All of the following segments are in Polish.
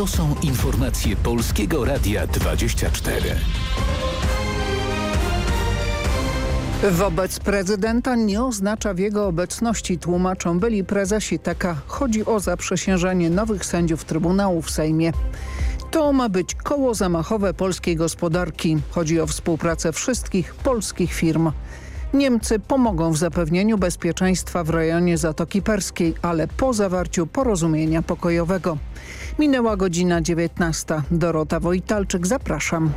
To są informacje Polskiego Radia 24. Wobec prezydenta nie oznacza w jego obecności, tłumaczą byli prezesi TK. Chodzi o zaprzysiężenie nowych sędziów Trybunału w Sejmie. To ma być koło zamachowe polskiej gospodarki. Chodzi o współpracę wszystkich polskich firm. Niemcy pomogą w zapewnieniu bezpieczeństwa w rejonie Zatoki Perskiej, ale po zawarciu porozumienia pokojowego. Minęła godzina 19. Dorota Wojtalczyk, zapraszam.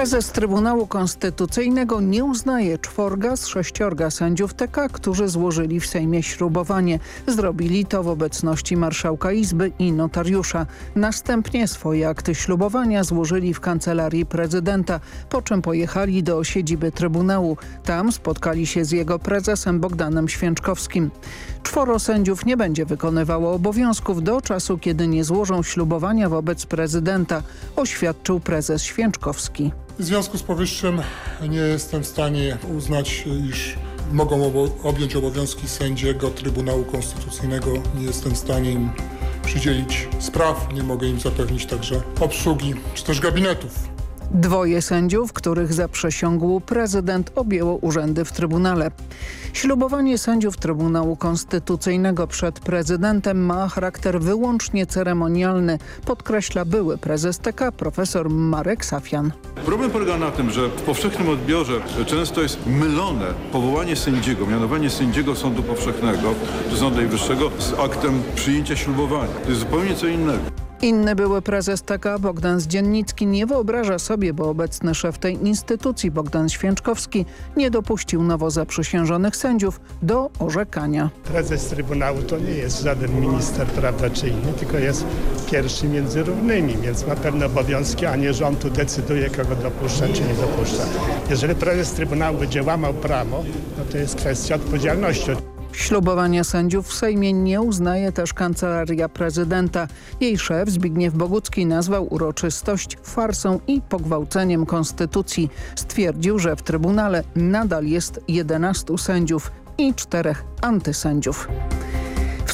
Prezes Trybunału Konstytucyjnego nie uznaje czworga z sześciorga sędziów TK, którzy złożyli w Sejmie śrubowanie. Zrobili to w obecności marszałka Izby i notariusza. Następnie swoje akty ślubowania złożyli w kancelarii prezydenta, po czym pojechali do siedziby Trybunału. Tam spotkali się z jego prezesem Bogdanem Święczkowskim. Czworo sędziów nie będzie wykonywało obowiązków do czasu, kiedy nie złożą ślubowania wobec prezydenta, oświadczył prezes Święczkowski. W związku z powyższym nie jestem w stanie uznać, iż mogą obo objąć obowiązki sędziego Trybunału Konstytucyjnego. Nie jestem w stanie im przydzielić spraw, nie mogę im zapewnić także obsługi czy też gabinetów. Dwoje sędziów, których zaprzysiągł prezydent, objęło urzędy w Trybunale. Ślubowanie sędziów Trybunału Konstytucyjnego przed prezydentem ma charakter wyłącznie ceremonialny, podkreśla były prezes TK profesor Marek Safian. Problem polega na tym, że w powszechnym odbiorze często jest mylone powołanie sędziego, mianowanie sędziego sądu powszechnego sądu najwyższego z aktem przyjęcia ślubowania. To jest zupełnie co innego. Inny były prezes TK Bogdan Zdziennicki nie wyobraża sobie, bo obecny szef tej instytucji Bogdan Święczkowski nie dopuścił nowo zaprzysiężonych sędziów do orzekania. Prezes Trybunału to nie jest żaden minister, prawda, czy inny, tylko jest pierwszy między równymi, więc ma pewne obowiązki, a nie rząd tu decyduje, kogo dopuszcza, czy nie dopuszcza. Jeżeli prezes Trybunału będzie łamał prawo, no to jest kwestia odpowiedzialności. Ślubowania sędziów w Sejmie nie uznaje też Kancelaria Prezydenta. Jej szef Zbigniew Bogucki nazwał uroczystość farsą i pogwałceniem konstytucji. Stwierdził, że w Trybunale nadal jest 11 sędziów i czterech antysędziów.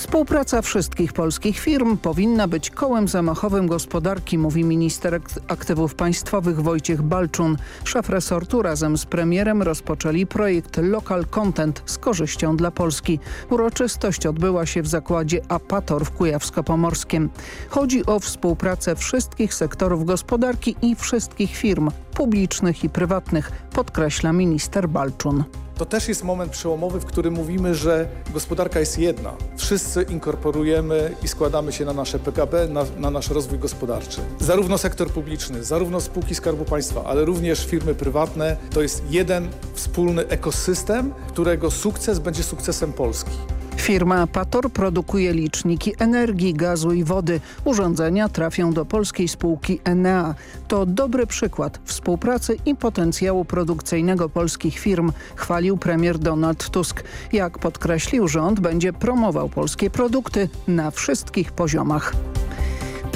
Współpraca wszystkich polskich firm powinna być kołem zamachowym gospodarki, mówi minister aktywów państwowych Wojciech Balczun. Szef resortu razem z premierem rozpoczęli projekt Local Content z korzyścią dla Polski. Uroczystość odbyła się w zakładzie Apator w Kujawsko-Pomorskiem. Chodzi o współpracę wszystkich sektorów gospodarki i wszystkich firm publicznych i prywatnych, podkreśla minister Balczun. To też jest moment przełomowy, w którym mówimy, że gospodarka jest jedna. Wszyscy inkorporujemy i składamy się na nasze PKB, na, na, nasz rozwój gospodarczy. Zarówno sektor publiczny, zarówno spółki Skarbu Państwa, ale również firmy prywatne. To jest jeden wspólny ekosystem, którego sukces będzie sukcesem Polski. Firma Pator produkuje liczniki energii, gazu i wody. Urządzenia trafią do polskiej spółki Enea. To dobry przykład współpracy i potencjału produkcyjnego polskich firm, chwalił premier Donald Tusk. Jak podkreślił rząd, będzie promował polskie produkty na wszystkich poziomach.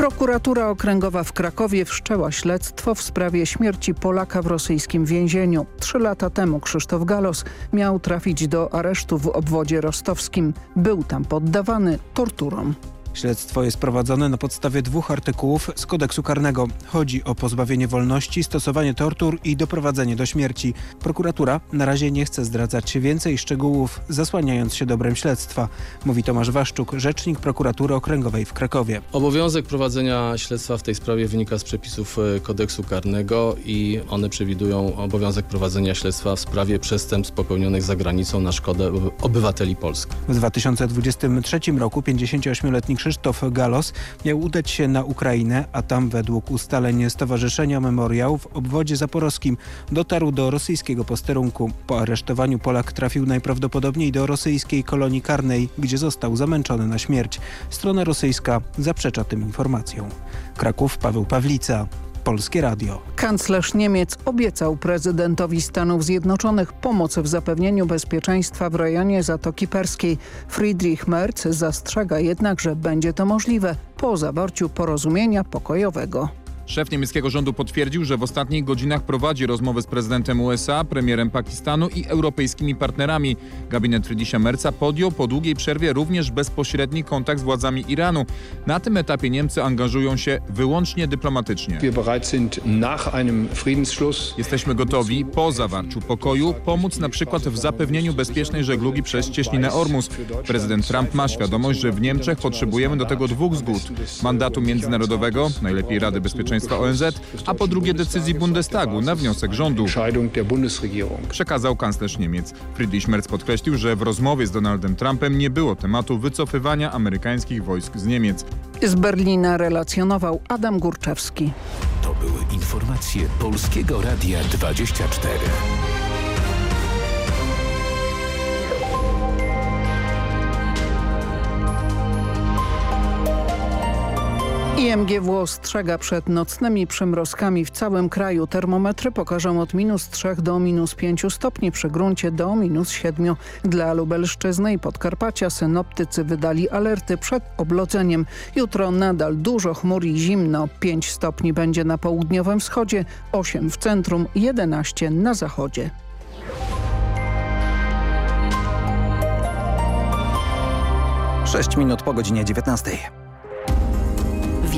Prokuratura Okręgowa w Krakowie wszczęła śledztwo w sprawie śmierci Polaka w rosyjskim więzieniu. Trzy lata temu Krzysztof Galos miał trafić do aresztu w obwodzie rostowskim. Był tam poddawany torturom. Śledztwo jest prowadzone na podstawie dwóch artykułów z kodeksu karnego. Chodzi o pozbawienie wolności, stosowanie tortur i doprowadzenie do śmierci. Prokuratura na razie nie chce zdradzać więcej szczegółów, zasłaniając się dobrem śledztwa, mówi Tomasz Waszczuk, rzecznik prokuratury okręgowej w Krakowie. Obowiązek prowadzenia śledztwa w tej sprawie wynika z przepisów e, kodeksu karnego i one przewidują obowiązek prowadzenia śledztwa w sprawie przestępstw popełnionych za granicą na szkodę obywateli Polski. W 2023 roku 58-letni Krzysztof Galos miał udać się na Ukrainę, a tam według ustaleń Stowarzyszenia Memoriał w obwodzie zaporowskim dotarł do rosyjskiego posterunku. Po aresztowaniu Polak trafił najprawdopodobniej do rosyjskiej kolonii karnej, gdzie został zamęczony na śmierć. Strona rosyjska zaprzecza tym informacjom. Kraków, Paweł Pawlica. Polskie Radio. Kanclerz Niemiec obiecał prezydentowi Stanów Zjednoczonych pomoc w zapewnieniu bezpieczeństwa w rejonie Zatoki Perskiej. Friedrich Merz zastrzega jednak, że będzie to możliwe po zawarciu porozumienia pokojowego. Szef niemieckiego rządu potwierdził, że w ostatnich godzinach prowadzi rozmowy z prezydentem USA, premierem Pakistanu i europejskimi partnerami. Gabinet Friedricha Merca podjął po długiej przerwie również bezpośredni kontakt z władzami Iranu. Na tym etapie Niemcy angażują się wyłącznie dyplomatycznie. Jesteśmy gotowi po zawarciu pokoju pomóc na przykład w zapewnieniu bezpiecznej żeglugi przez cieśninę Ormus. Prezydent Trump ma świadomość, że w Niemczech potrzebujemy do tego dwóch zgód. Mandatu międzynarodowego, najlepiej Rady Bezpieczeństwa ONZ, a po drugie decyzji Bundestagu na wniosek rządu. Przekazał kanclerz Niemiec. Friedrich Merz podkreślił, że w rozmowie z Donaldem Trumpem nie było tematu wycofywania amerykańskich wojsk z Niemiec. Z Berlina relacjonował Adam Górczewski. To były informacje Polskiego Radia 24. IMGW ostrzega przed nocnymi przymrozkami w całym kraju. Termometry pokażą od minus 3 do minus 5 stopni, przy gruncie do minus 7. Dla Lubelszczyzny i Podkarpacia synoptycy wydali alerty przed oblodzeniem. Jutro nadal dużo chmur i zimno. 5 stopni będzie na południowym wschodzie, 8 w centrum, 11 na zachodzie. Sześć minut po godzinie 19.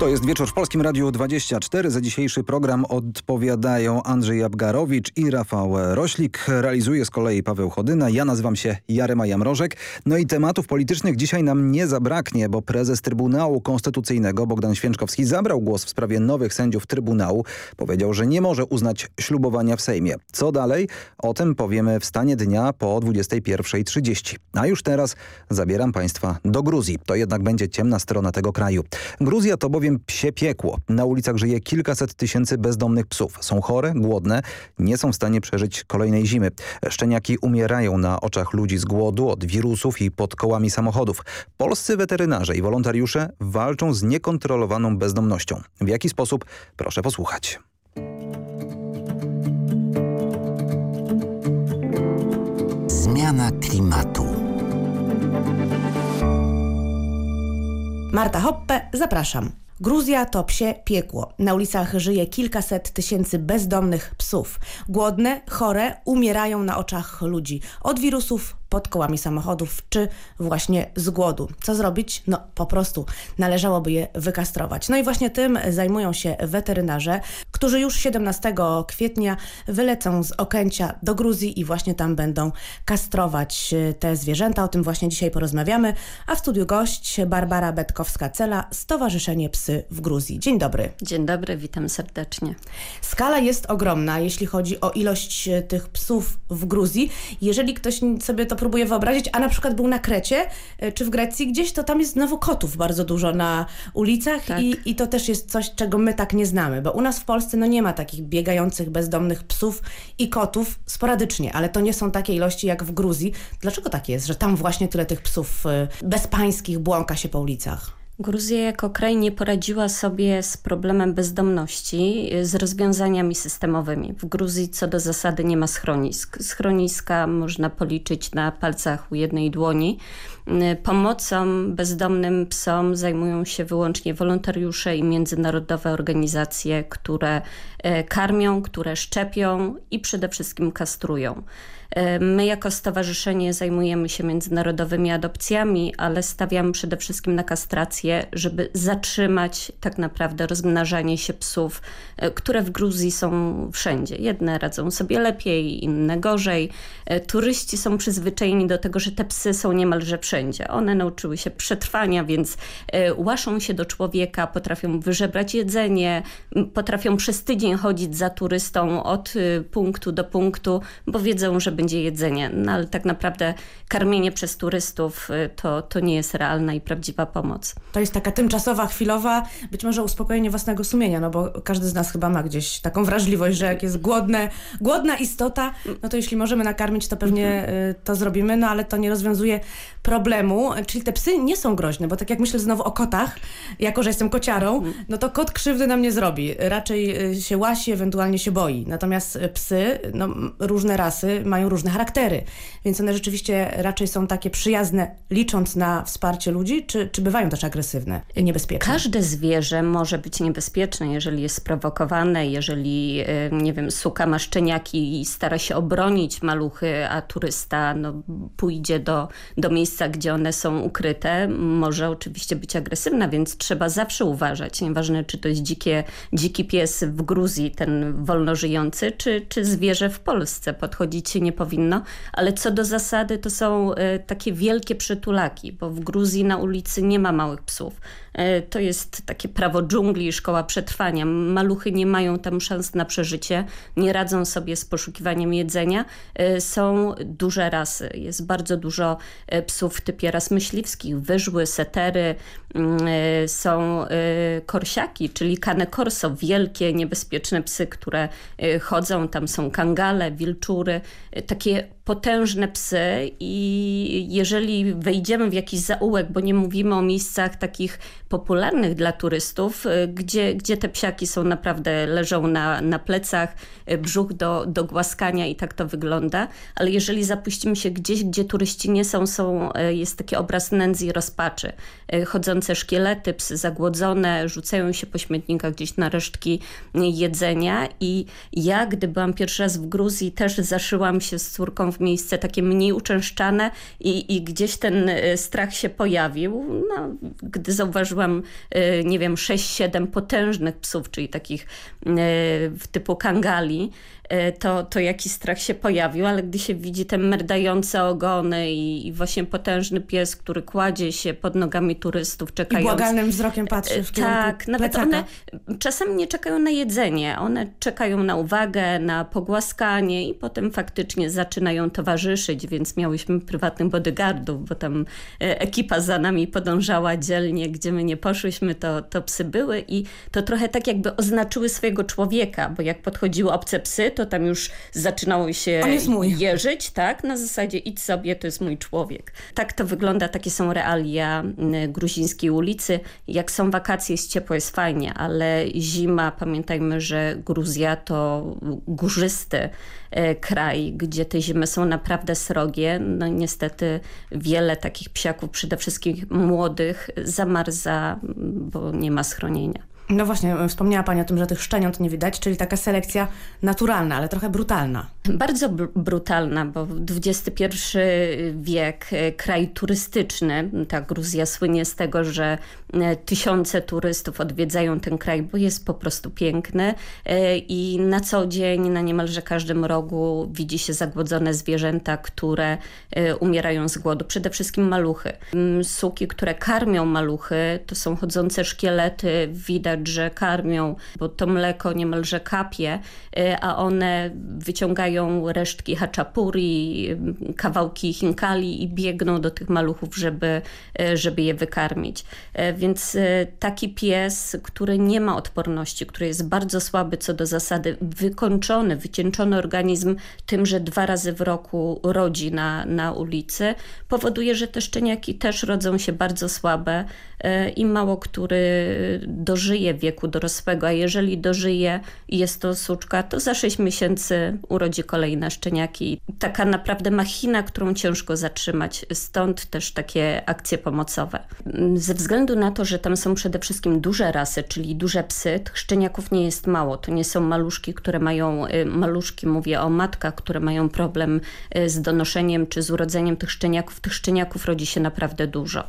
To jest wieczór w Polskim Radiu 24. Za dzisiejszy program odpowiadają Andrzej Abgarowicz i Rafał Roślik. Realizuje z kolei Paweł Chodyna. Ja nazywam się Jarema Jamrożek. No i tematów politycznych dzisiaj nam nie zabraknie, bo prezes Trybunału Konstytucyjnego Bogdan Święczkowski zabrał głos w sprawie nowych sędziów Trybunału. Powiedział, że nie może uznać ślubowania w Sejmie. Co dalej? O tym powiemy w stanie dnia po 21.30. A już teraz zabieram Państwa do Gruzji. To jednak będzie ciemna strona tego kraju. Gruzja to bowiem psie piekło. Na ulicach żyje kilkaset tysięcy bezdomnych psów. Są chore, głodne, nie są w stanie przeżyć kolejnej zimy. Szczeniaki umierają na oczach ludzi z głodu, od wirusów i pod kołami samochodów. Polscy weterynarze i wolontariusze walczą z niekontrolowaną bezdomnością. W jaki sposób? Proszę posłuchać. Zmiana klimatu. Marta Hoppe, zapraszam. Gruzja to psie piekło. Na ulicach żyje kilkaset tysięcy bezdomnych psów. Głodne, chore, umierają na oczach ludzi. Od wirusów, pod kołami samochodów, czy właśnie z głodu. Co zrobić? No po prostu należałoby je wykastrować. No i właśnie tym zajmują się weterynarze, którzy już 17 kwietnia wylecą z Okęcia do Gruzji i właśnie tam będą kastrować te zwierzęta. O tym właśnie dzisiaj porozmawiamy. A w studiu gość Barbara Betkowska-Cela, Stowarzyszenie Psy w Gruzji. Dzień dobry. Dzień dobry, witam serdecznie. Skala jest ogromna, jeśli chodzi o ilość tych psów w Gruzji. Jeżeli ktoś sobie to próbuję wyobrazić, a na przykład był na Krecie czy w Grecji gdzieś, to tam jest znowu kotów bardzo dużo na ulicach tak. i, i to też jest coś, czego my tak nie znamy, bo u nas w Polsce no nie ma takich biegających bezdomnych psów i kotów sporadycznie, ale to nie są takie ilości jak w Gruzji. Dlaczego tak jest, że tam właśnie tyle tych psów bezpańskich błąka się po ulicach? Gruzja jako kraj nie poradziła sobie z problemem bezdomności, z rozwiązaniami systemowymi. W Gruzji co do zasady nie ma schronisk. Schroniska można policzyć na palcach u jednej dłoni. Pomocą bezdomnym psom zajmują się wyłącznie wolontariusze i międzynarodowe organizacje, które karmią, które szczepią i przede wszystkim kastrują. My jako stowarzyszenie zajmujemy się międzynarodowymi adopcjami, ale stawiamy przede wszystkim na kastrację, żeby zatrzymać tak naprawdę rozmnażanie się psów, które w Gruzji są wszędzie. Jedne radzą sobie lepiej, inne gorzej. Turyści są przyzwyczajeni do tego, że te psy są niemalże wszędzie. One nauczyły się przetrwania, więc łaszą się do człowieka, potrafią wyżebrać jedzenie, potrafią przez tydzień chodzić za turystą od punktu do punktu, bo wiedzą, że będzie jedzenie. No ale tak naprawdę karmienie przez turystów to, to nie jest realna i prawdziwa pomoc. To jest taka tymczasowa, chwilowa, być może uspokojenie własnego sumienia, no bo każdy z nas chyba ma gdzieś taką wrażliwość, że jak jest głodne, głodna istota, no to jeśli możemy nakarmić, to pewnie to zrobimy, no ale to nie rozwiązuje problemu. Czyli te psy nie są groźne, bo tak jak myślę znowu o kotach, jako że jestem kociarą, no to kot krzywdy nam nie zrobi. Raczej się łasi, ewentualnie się boi. Natomiast psy, no różne rasy mają różne charaktery, więc one rzeczywiście raczej są takie przyjazne, licząc na wsparcie ludzi, czy, czy bywają też agresywne, niebezpieczne? Każde zwierzę może być niebezpieczne, jeżeli jest sprowokowane, jeżeli, e, nie wiem, suka ma szczeniaki i stara się obronić maluchy, a turysta no, pójdzie do, do miejsca, gdzie one są ukryte, może oczywiście być agresywna, więc trzeba zawsze uważać. Nieważne, czy to jest dzikie, dziki pies w Gruzji, ten wolno żyjący, czy, czy zwierzę w Polsce. Podchodzić nie powinno, ale co do zasady to są e, takie wielkie przytulaki, bo w Gruzji na ulicy nie ma małych psów. E, to jest takie prawo dżungli, szkoła przetrwania. Maluchy nie mają tam szans na przeżycie, nie radzą sobie z poszukiwaniem jedzenia. E, są duże rasy, jest bardzo dużo psów w typie ras myśliwskich, wyżły, setery, są korsiaki, czyli cane corso, wielkie, niebezpieczne psy, które chodzą, tam są kangale, wilczury, takie potężne psy i jeżeli wejdziemy w jakiś zaułek, bo nie mówimy o miejscach takich popularnych dla turystów, y, gdzie, gdzie te psiaki są naprawdę, leżą na, na plecach, y, brzuch do, do głaskania i tak to wygląda, ale jeżeli zapuścimy się gdzieś, gdzie turyści nie są, są y, jest taki obraz nędzy i rozpaczy. Chodzące szkielety, psy zagłodzone, rzucają się po śmietnikach gdzieś na resztki jedzenia i ja, gdy byłam pierwszy raz w Gruzji, też zaszyłam się z córką w miejsce takie mniej uczęszczane i, i gdzieś ten strach się pojawił. No, gdy zauważyłam y, nie wiem, 6-7 potężnych psów, czyli takich y, typu kangali, E, to, to jakiś strach się pojawił, ale gdy się widzi te merdające ogony i, i właśnie potężny pies, który kładzie się pod nogami turystów, czekając... I błagalnym wzrokiem patrzy w kierunku Tak, nawet one czasami nie czekają na jedzenie, one czekają na uwagę, na pogłaskanie i potem faktycznie zaczynają towarzyszyć, więc miałyśmy prywatnych bodyguardów, bo tam e, ekipa za nami podążała dzielnie, gdzie my nie poszłyśmy, to, to psy były i to trochę tak jakby oznaczyły swojego człowieka, bo jak podchodziły obce psy, to tam już zaczynało się jeżyć, tak? Na zasadzie idź sobie, to jest mój człowiek. Tak to wygląda, takie są realia gruzińskiej ulicy. Jak są wakacje, jest ciepło, jest fajnie, ale zima, pamiętajmy, że Gruzja to górzysty e, kraj, gdzie te zimy są naprawdę srogie. No niestety wiele takich psiaków, przede wszystkim młodych, zamarza, bo nie ma schronienia. No właśnie, wspomniała Pani o tym, że tych szczeniąt nie widać, czyli taka selekcja naturalna, ale trochę brutalna. Bardzo br brutalna, bo XXI wiek, e, kraj turystyczny, ta Gruzja słynie z tego, że tysiące turystów odwiedzają ten kraj, bo jest po prostu piękny e, i na co dzień, na niemalże każdym rogu widzi się zagłodzone zwierzęta, które umierają z głodu. Przede wszystkim maluchy. Suki, które karmią maluchy, to są chodzące szkielety, widać że karmią, bo to mleko niemalże kapie, a one wyciągają resztki haczapuri, kawałki chinkali i biegną do tych maluchów, żeby, żeby je wykarmić. Więc taki pies, który nie ma odporności, który jest bardzo słaby co do zasady, wykończony, wycieńczony organizm tym, że dwa razy w roku rodzi na, na ulicy, powoduje, że te szczeniaki też rodzą się bardzo słabe i mało który dożyje wieku dorosłego, a jeżeli dożyje i jest to suczka, to za 6 miesięcy urodzi kolejne szczeniaki. Taka naprawdę machina, którą ciężko zatrzymać, stąd też takie akcje pomocowe. Ze względu na to, że tam są przede wszystkim duże rasy, czyli duże psy, tych szczeniaków nie jest mało. To nie są maluszki, które mają, y, maluszki mówię o matkach, które mają problem y, z donoszeniem czy z urodzeniem tych szczeniaków. Tych szczeniaków rodzi się naprawdę dużo. Y,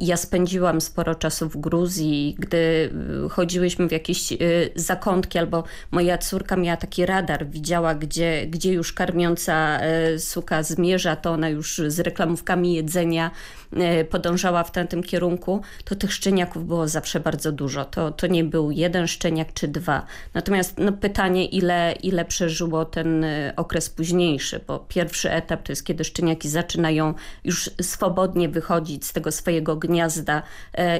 ja spędziłam sporo czasu w Gruzji, gdy chodziłyśmy w jakieś zakątki, albo moja córka miała taki radar, widziała gdzie, gdzie już karmiąca suka zmierza, to ona już z reklamówkami jedzenia podążała w tamtym kierunku, to tych szczeniaków było zawsze bardzo dużo. To, to nie był jeden szczeniak czy dwa. Natomiast no, pytanie, ile, ile przeżyło ten okres późniejszy, bo pierwszy etap to jest, kiedy szczeniaki zaczynają już swobodnie wychodzić z tego swojego gniazda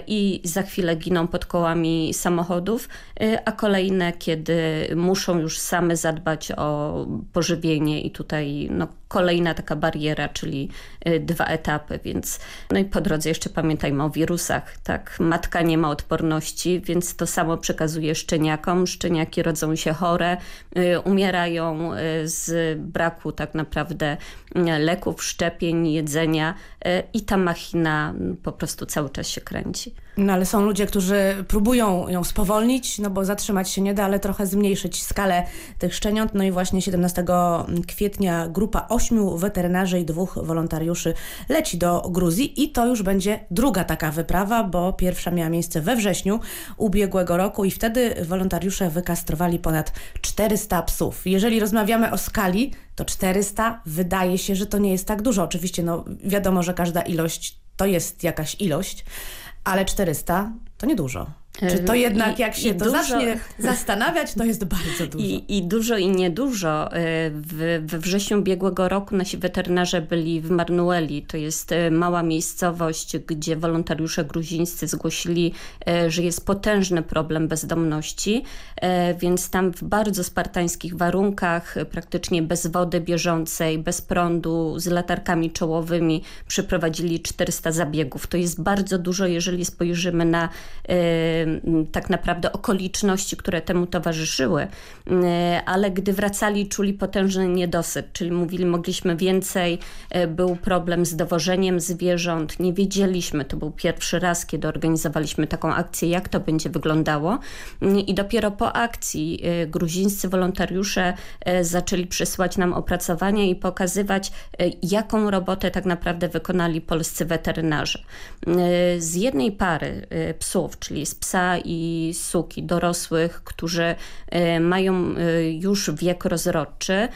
i za chwilę giną pod kołami samochodów, y, a kolejne, kiedy muszą już same zadbać o pożywienie i tutaj no, kolejna taka bariera, czyli y, dwa etapy, więc no i po drodze jeszcze pamiętajmy o wirusach, tak, matka nie ma odporności, więc to samo przekazuje szczeniakom. Szczeniaki rodzą się chore, umierają z braku tak naprawdę leków, szczepień, jedzenia i ta machina po prostu cały czas się kręci. No ale są ludzie, którzy próbują ją spowolnić, no bo zatrzymać się nie da, ale trochę zmniejszyć skalę tych szczeniąt. No i właśnie 17 kwietnia grupa ośmiu weterynarzy i dwóch wolontariuszy leci do Gruzji i to już będzie druga taka wyprawa, bo pierwsza miała miejsce we wrześniu ubiegłego roku i wtedy wolontariusze wykastrowali ponad 400 psów. Jeżeli rozmawiamy o skali, to 400 wydaje się, że to nie jest tak dużo. Oczywiście no wiadomo, że każda ilość to jest jakaś ilość, ale 400 to niedużo. Czy to jednak, I, jak się to dużo, zacznie zastanawiać, to jest bardzo dużo. I, I, dużo i niedużo. E, w, we wrześniu ubiegłego roku nasi weterynarze byli w Marnueli. To jest e, mała miejscowość, gdzie wolontariusze gruzińscy zgłosili, e, że jest potężny problem bezdomności, więc tam w bardzo spartańskich warunkach, praktycznie bez wody bieżącej, bez prądu, z latarkami czołowymi przeprowadzili 400 zabiegów. To jest bardzo dużo, jeżeli spojrzymy na tak naprawdę okoliczności, które temu towarzyszyły, ale gdy wracali czuli potężny niedosyt, czyli mówili mogliśmy więcej, e, był problem z dowożeniem zwierząt, nie wiedzieliśmy, to był pierwszy raz, kiedy organizowaliśmy taką akcję, jak to będzie wyglądało i dopiero po akcji e, gruzińscy wolontariusze e, zaczęli przysłać nam opracowania i pokazywać, jaką robotę tak naprawdę wykonali polscy weterynarze. Z jednej pary psów, czyli z psa i suki dorosłych, którzy e, mają e, już wiek rozrodczy,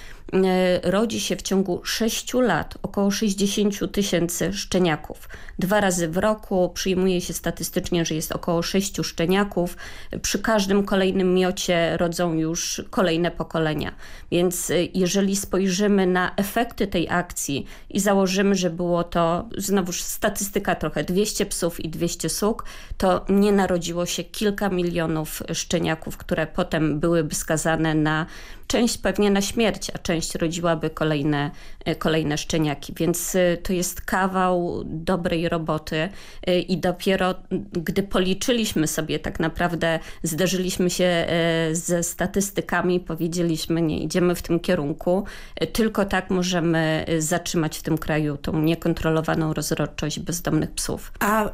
rodzi się w ciągu 6 lat około 60 tysięcy szczeniaków. Dwa razy w roku przyjmuje się statystycznie, że jest około 6 szczeniaków. Przy każdym kolejnym miocie rodzą już kolejne pokolenia. Więc e, jeżeli spojrzymy na efekty tej akcji i założymy, że było to, znowuż statystyka trochę, 200 psów i 200 suk, to nie narodziło się kilka milionów szczeniaków, które potem byłyby skazane na część pewnie na śmierć, a część rodziłaby kolejne, e, kolejne szczeniaki. Więc e, to jest kawał dobrej roboty e, i dopiero gdy policzyliśmy sobie tak naprawdę, zderzyliśmy się ze statystykami, powiedzieliśmy nie, idziemy w tym kierunku, tylko tak możemy zatrzymać w tym kraju tą niekontrolowaną rozrodczość bezdomnych psów. A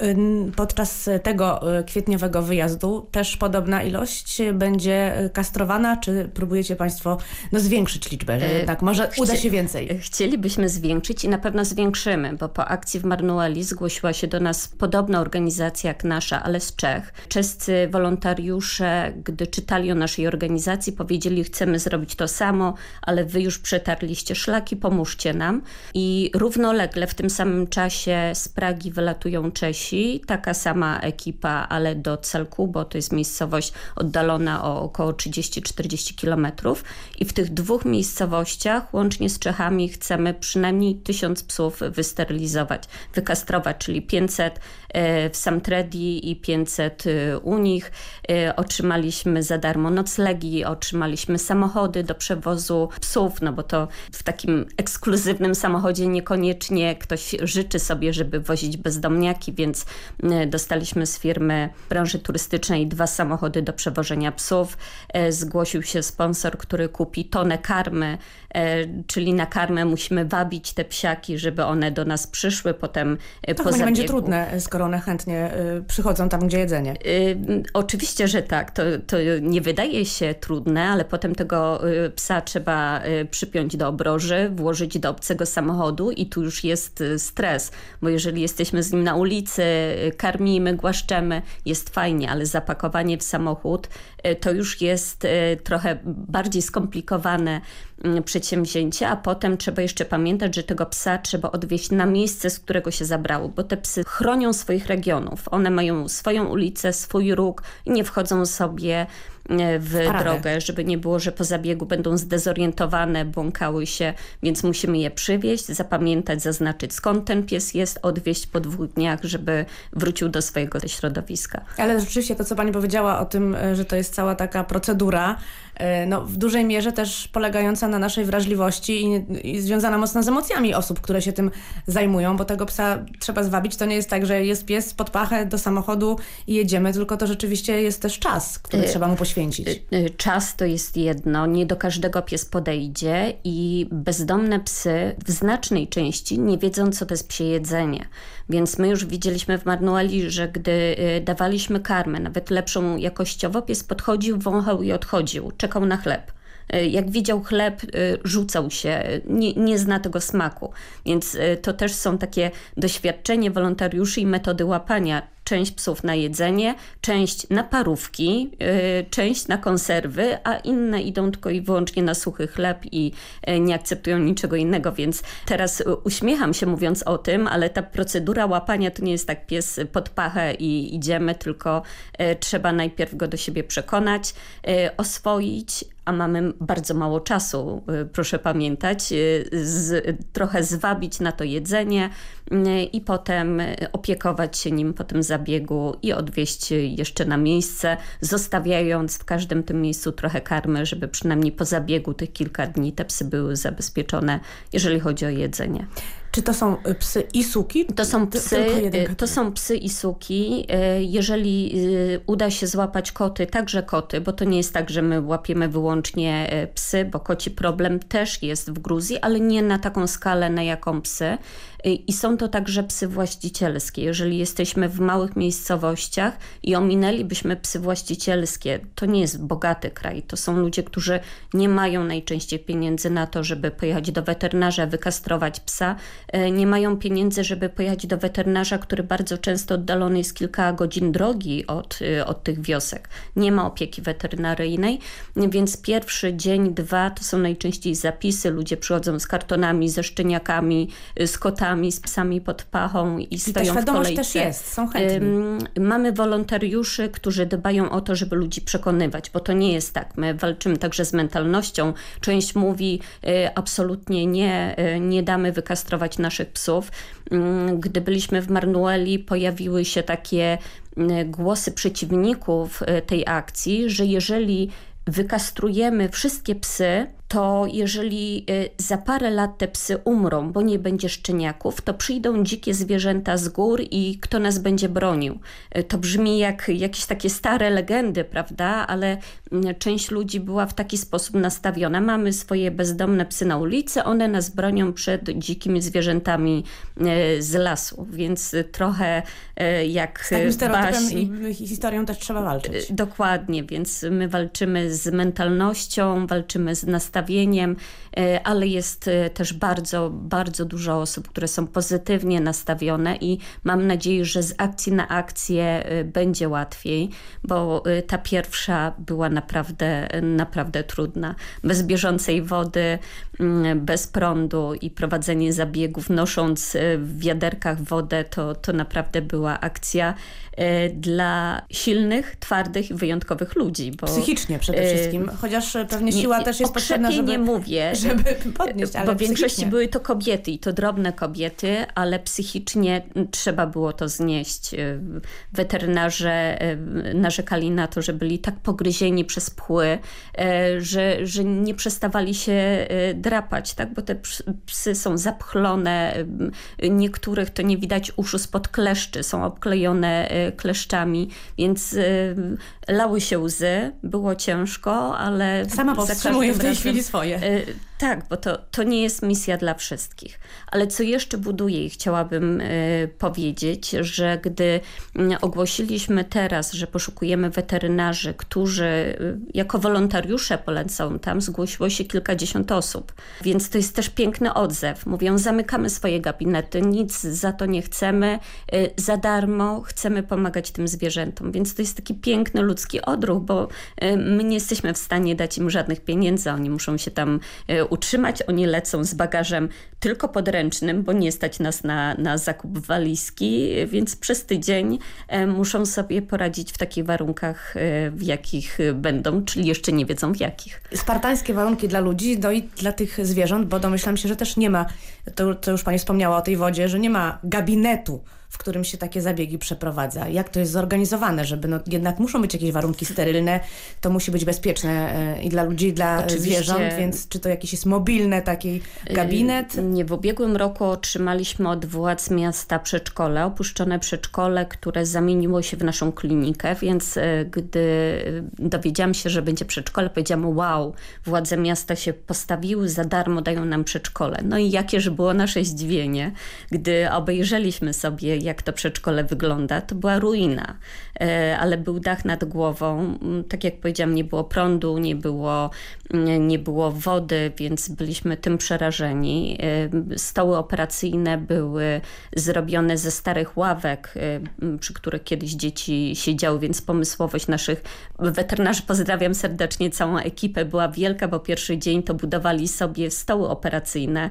podczas tego kwietniowego wyjazdu też podobna ilość będzie kastrowana, czy próbujecie Państwo Państwo no, zwiększyć liczbę, że jednak może uda się więcej. Chcielibyśmy zwiększyć i na pewno zwiększymy, bo po akcji w Marnueli zgłosiła się do nas podobna organizacja jak nasza, ale z Czech. Czescy wolontariusze, gdy czytali o naszej organizacji, powiedzieli chcemy zrobić to samo, ale wy już przetarliście szlaki, pomóżcie nam. I równolegle w tym samym czasie z Pragi wylatują Czesi, taka sama ekipa, ale do Celku, bo to jest miejscowość oddalona o około 30-40 kilometrów i w tych dwóch miejscowościach, łącznie z Czechami, chcemy przynajmniej tysiąc psów wysterylizować, wykastrować, czyli 500 e, w Samtredi i 500 e, u nich. E, otrzymaliśmy za darmo noclegi, otrzymaliśmy samochody do przewozu psów, no bo to w takim ekskluzywnym samochodzie niekoniecznie ktoś życzy sobie, żeby wozić bezdomniaki, więc dostaliśmy z firmy branży turystycznej dwa samochody do przewożenia psów. Zgłosił się sponsor, który kupi tonę karmy, e, czyli na karmę musimy wabić te psiaki, żeby one do nas przyszły potem e, to po nie będzie trudne, skoro one chętnie e, przychodzą tam, gdzie jedzenie. Oczywiście, że tak. To, to nie wydaje się trudne, ale potem tego psa trzeba przypiąć do obroży, włożyć do obcego samochodu i tu już jest stres, bo jeżeli jesteśmy z nim na ulicy, karmimy, głaszczemy, jest fajnie, ale zapakowanie w samochód to już jest trochę bardziej skomplikowane mm, przedsięwzięcie, a potem trzeba jeszcze pamiętać, że tego psa trzeba odwieźć na miejsce, z którego się zabrało, bo te psy chronią swoich regionów. One mają swoją ulicę, swój róg nie wchodzą sobie E, w drogę, żeby nie było, że po zabiegu będą zdezorientowane, błąkały się, więc musimy je przywieźć, zapamiętać, zaznaczyć skąd ten pies jest, odwieźć po dwóch dniach, żeby wrócił do swojego środowiska. Ale rzeczywiście to, co Pani powiedziała o tym, e, że to jest cała taka procedura, no, w dużej mierze też polegająca na naszej wrażliwości i, i związana mocno z emocjami osób, które się tym zajmują, bo tego psa trzeba zwabić. To nie jest tak, że jest pies pod pachę do samochodu i jedziemy, tylko to rzeczywiście jest też czas, który trzeba mu poświęcić. Czas to jest jedno, nie do każdego pies podejdzie i bezdomne psy w znacznej części nie wiedzą, co to jest psie jedzenie. Więc my już widzieliśmy w manuali, że gdy y, dawaliśmy karmę, nawet lepszą jakościowo, pies podchodził, wąchał i odchodził, czekał na chleb. Y, jak widział chleb, y, rzucał się, nie, nie zna tego smaku. Więc to też są takie doświadczenie wolontariuszy i metody łapania część psów na jedzenie, część na parówki, część na konserwy, a inne idą tylko i wyłącznie na suchy chleb i nie akceptują niczego innego, więc teraz uśmiecham się mówiąc o tym, ale ta procedura łapania to nie jest tak pies pod pachę i idziemy, tylko trzeba najpierw go do siebie przekonać, oswoić, a mamy bardzo mało czasu, proszę pamiętać, z, trochę zwabić na to jedzenie i potem opiekować się nim, potem zabiegu i odwieźć jeszcze na miejsce, zostawiając w każdym tym miejscu trochę karmy, żeby przynajmniej po zabiegu tych kilka dni te psy były zabezpieczone, jeżeli chodzi o jedzenie. Czy to są y, psy i suki? To są psy, y, to są psy i suki. Y, jeżeli uda się złapać koty, także koty, bo to nie jest tak, że my łapiemy wyłącznie psy, bo koci problem też jest w Gruzji, ale nie na taką skalę, na jaką psy. I są to także psy właścicielskie. Jeżeli jesteśmy w małych miejscowościach i ominęlibyśmy psy właścicielskie, to nie jest bogaty kraj. To są ludzie, którzy nie mają najczęściej pieniędzy na to, żeby pojechać do weterynarza, wykastrować psa. E, nie mają pieniędzy, żeby pojechać do weterynarza, który bardzo często oddalony jest kilka godzin drogi od, e, od tych wiosek. Nie ma opieki weterynaryjnej, więc pierwszy dzień, dwa to są najczęściej zapisy. Ludzie przychodzą z kartonami, ze szczeniakami, z kotami, z psami pod pachą i, I stoją w kolejce. też jest, są chętni. Mamy wolontariuszy, którzy dbają o to, żeby ludzi przekonywać, bo to nie jest tak. My walczymy także z mentalnością. Część mówi y, absolutnie nie, y, nie damy wykastrować naszych psów. Gdy byliśmy w Marnueli, pojawiły się takie y, głosy przeciwników tej akcji, że jeżeli wykastrujemy wszystkie psy, to jeżeli y, za parę lat te psy umrą, bo nie będzie szczeniaków, to przyjdą dzikie zwierzęta z gór i kto nas będzie bronił. Y, to brzmi jak jakieś takie stare legendy, prawda? Ale mm, część ludzi była w taki sposób nastawiona. Mamy swoje bezdomne psy na ulicy, one nas bronią przed dzikimi zwierzętami y, z lasu, więc trochę jak Z takim stereotypem i historią też trzeba walczyć. Dokładnie, więc my walczymy z mentalnością, walczymy z nastawieniem nastawieniem, ale jest e, też bardzo, bardzo dużo osób, które są pozytywnie nastawione i mam nadzieję, że z akcji na akcję e, będzie łatwiej, bo ta pierwsza była naprawdę, naprawdę trudna. Bez bieżącej wody, mm, bez prądu i prowadzenie zabiegów, nosząc w wiaderkach wodę, to, to naprawdę była akcja dla silnych, twardych i wyjątkowych ludzi. Bo, Psychicznie przede wszystkim, chociaż pewnie siła nie, też jest potrzebna żeby, nie mówię, żeby podnieść, ale Bo w większości były to kobiety i to drobne kobiety, ale psychicznie trzeba było to znieść. Weterynarze narzekali na to, że byli tak pogryzieni przez pchły, e, że, że nie przestawali się drapać, tak? bo te psy są zapchlone, niektórych to nie widać uszu spod kleszczy, są obklejone kleszczami, więc lały się łzy, było ciężko, ale... Sama powstrzymuję w tej chwili swoje. Tak, bo to, to nie jest misja dla wszystkich. Ale co jeszcze buduję i chciałabym y, powiedzieć, że gdy ogłosiliśmy teraz, że poszukujemy weterynarzy, którzy y, jako wolontariusze polecą tam, zgłosiło się kilkadziesiąt osób. Więc to jest też piękny odzew. Mówią, zamykamy swoje gabinety, nic za to nie chcemy, y, za darmo chcemy pomagać tym zwierzętom. Więc to jest taki piękny ludzki odruch, bo my nie jesteśmy w stanie dać im żadnych pieniędzy, oni muszą się tam utrzymać. Oni lecą z bagażem tylko podręcznym, bo nie stać nas na, na zakup walizki, więc przez tydzień e, muszą sobie poradzić w takich warunkach, e, w jakich będą, czyli jeszcze nie wiedzą w jakich. Spartańskie warunki dla ludzi, no i dla tych zwierząt, bo domyślam się, że też nie ma, to, to już Pani wspomniała o tej wodzie, że nie ma gabinetu w którym się takie zabiegi przeprowadza? Jak to jest zorganizowane, żeby no, jednak muszą być jakieś warunki sterylne, to musi być bezpieczne e, i dla ludzi, i dla Oczywiście. zwierząt, więc czy to jakiś jest mobilny taki gabinet? Y, Nie, w ubiegłym roku otrzymaliśmy od władz miasta przedszkole, opuszczone przedszkole, które zamieniło się w naszą klinikę, więc y, gdy y, dowiedziałam się, że będzie przedszkole, powiedziałam wow, władze miasta się postawiły, za darmo dają nam przedszkole. No i jakież było nasze zdziwienie, gdy obejrzeliśmy sobie, jak to przedszkole wygląda, to była ruina, E, ale był dach nad głową. Mm, Tak jak powiedziałam, nie było prądu, nie było, mm, nie było wody, więc byliśmy tym przerażeni. E, Stoły operacyjne były zrobione ze starych ławek, e, przy których kiedyś dzieci siedziały, więc pomysłowość naszych weterynarzy, pozdrawiam serdecznie całą ekipę, była wielka, bo pierwszy dzień to budowali sobie stoły operacyjne,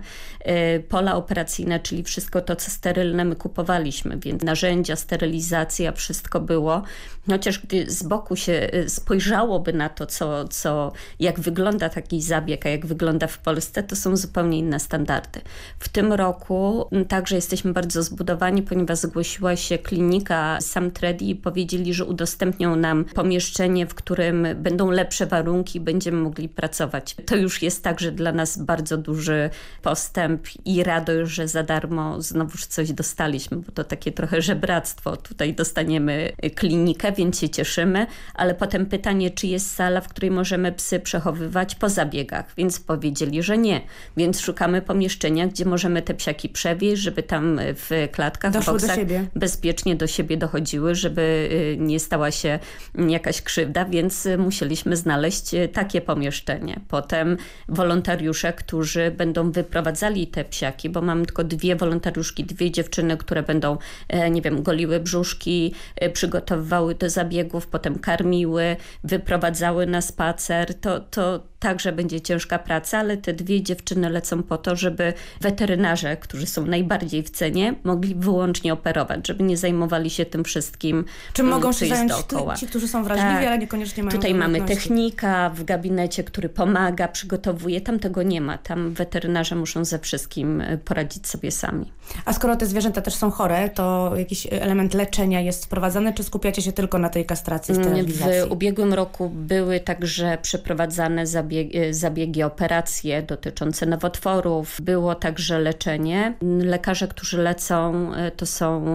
pola operacyjne, czyli wszystko to, co sterylne my kupowaliśmy, więc narzędzia, sterylizacja, wszystko było. Chociaż gdy z boku się e, spojrzałoby na to, co, co, jak wygląda taki zabieg, a jak wygląda w Polsce, to są zupełnie inne standardy. W tym roku także jesteśmy bardzo zbudowani, ponieważ zgłosiła się klinika Samtredi i powiedzieli, że udostępnią nam pomieszczenie, w którym będą lepsze warunki, będziemy mogli pracować. To już jest także dla nas bardzo duży postęp i radość, że za darmo znowuż coś dostaliśmy, bo to takie trochę żebractwo. Tutaj dostaniemy klinikę, więc się cieszymy, ale potem pytanie, czy jest sala, w której możemy psy przechowywać po zabiegach, więc powiedzieli, że nie. Więc szukamy pomieszczenia, gdzie możemy te psiaki przewieźć, żeby tam w klatkach, w Doszły do boksach siebie. bezpiecznie do siebie dochodziły, żeby y, nie stała się jakaś krzywda, więc musieliśmy znaleźć y, takie pomieszczenie. Potem wolontariusze, którzy będą wyprowadzali te psiaki, bo mamy tylko dwie wolontariuszki, dwie dziewczyny, które będą, e, nie wiem, goliły brzuszki, e, przygotowywały do zabiegów, potem karmiły, wyprowadzały na spacer. To, to także będzie ciężka praca, ale te dwie dziewczyny lecą po to, żeby weterynarze, którzy są najbardziej w cenie, mogli wyłącznie operować, żeby nie zajmowali się tym wszystkim, Czym mm, mogą się zająć dookoła. ci, którzy są wrażliwi, Tak. ale niekoniecznie mają Tutaj mamy technika w gabinecie, który pomaga, przygotowuje. Tam tego nie ma. Tam weterynarze muszą ze wszystkim y, poradzić sobie sami. A skoro te zwierzęta też są chore, to jakiś element leczenia jest wprowadzany, czy skupiacie się tylko na tej kastracji, sterylizacji? W ubiegłym roku były także przeprowadzane zabiegi, zabiegi, operacje dotyczące nowotworów. Było także leczenie. Lekarze, którzy lecą, y, to są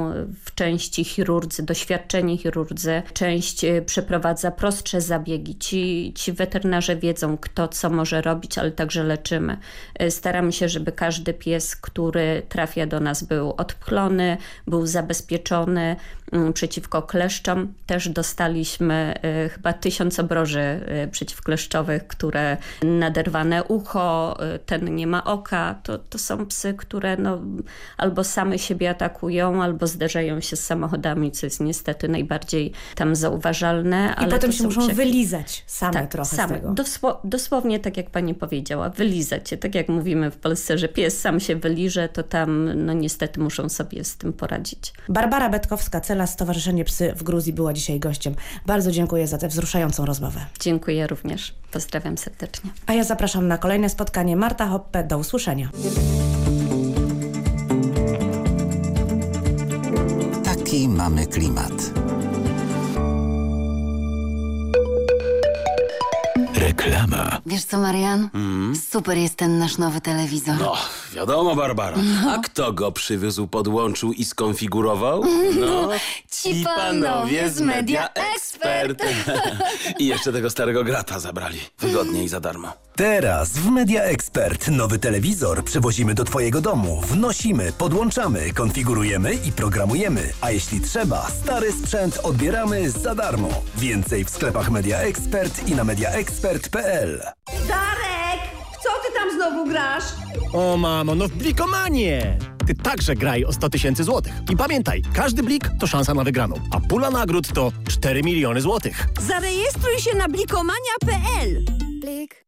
w części chirurdzy, doświadczeni chirurdzy. Część y, przeprowadza prostsze zabiegi. Ci, ci weterynarze wiedzą, kto co może robić, ale także leczymy. Y, Staramy się, żeby każdy pies, który trafia do nas był odpchlony, był zabezpieczony przeciwko kleszczom. Też dostaliśmy chyba tysiąc obroży przeciwkleszczowych, które naderwane ucho, y, ten nie ma oka. To, to są psy, które no, albo same siebie atakują, albo zderzają się z samochodami, co jest niestety najbardziej tam zauważalne. I potem się muszą psiaki. wylizać same Tak, trochę same. z tego. Dosło- dosłownie tak jak pani powiedziała, wylizać się. Tak jak mówimy w Polsce, że pies sam się wyliże, to tam no niestety muszą sobie z tym poradzić. Barbara Betkowska, Cela Stowarzyszenie Psy w Gruzji była dzisiaj gościem. Bardzo dziękuję za tę wzruszającą rozmowę. Dziękuję również. Pozdrawiam serdecznie. A ja zapraszam na kolejne spotkanie. Marta Hoppe, do usłyszenia. Taki mamy klimat. Reklama. Wiesz co, Marian? Super jest ten nasz nowy telewizor. No, wiadomo, Barbara. A kto go przywiózł, podłączył i skonfigurował? No, Ci panowie z Media Expert. I jeszcze tego starego grata zabrali. Wygodnie i za darmo. Teraz w Media Expert nowy telewizor przywozimy do Twojego domu. Wnosimy, podłączamy, konfigurujemy i programujemy. A jeśli trzeba, stary sprzęt odbieramy za darmo. Więcej w sklepach Media Expert i na mediaexpert.pl. Darek! Co ty tam znowu grasz? O mamo, no w blikomanie! Ty także graj o 100 tysięcy złotych. I pamiętaj, każdy blik to szansa na wygraną, a pula nagród to 4 miliony złotych. Zarejestruj się na blikomania.pl Blik.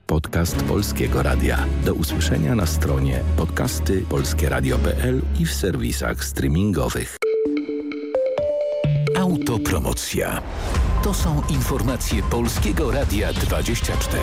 Podcast Polskiego Radia. Do usłyszenia na stronie podcasty polskieradio.pl i w serwisach streamingowych. Autopromocja. To są informacje Polskiego Radia 24.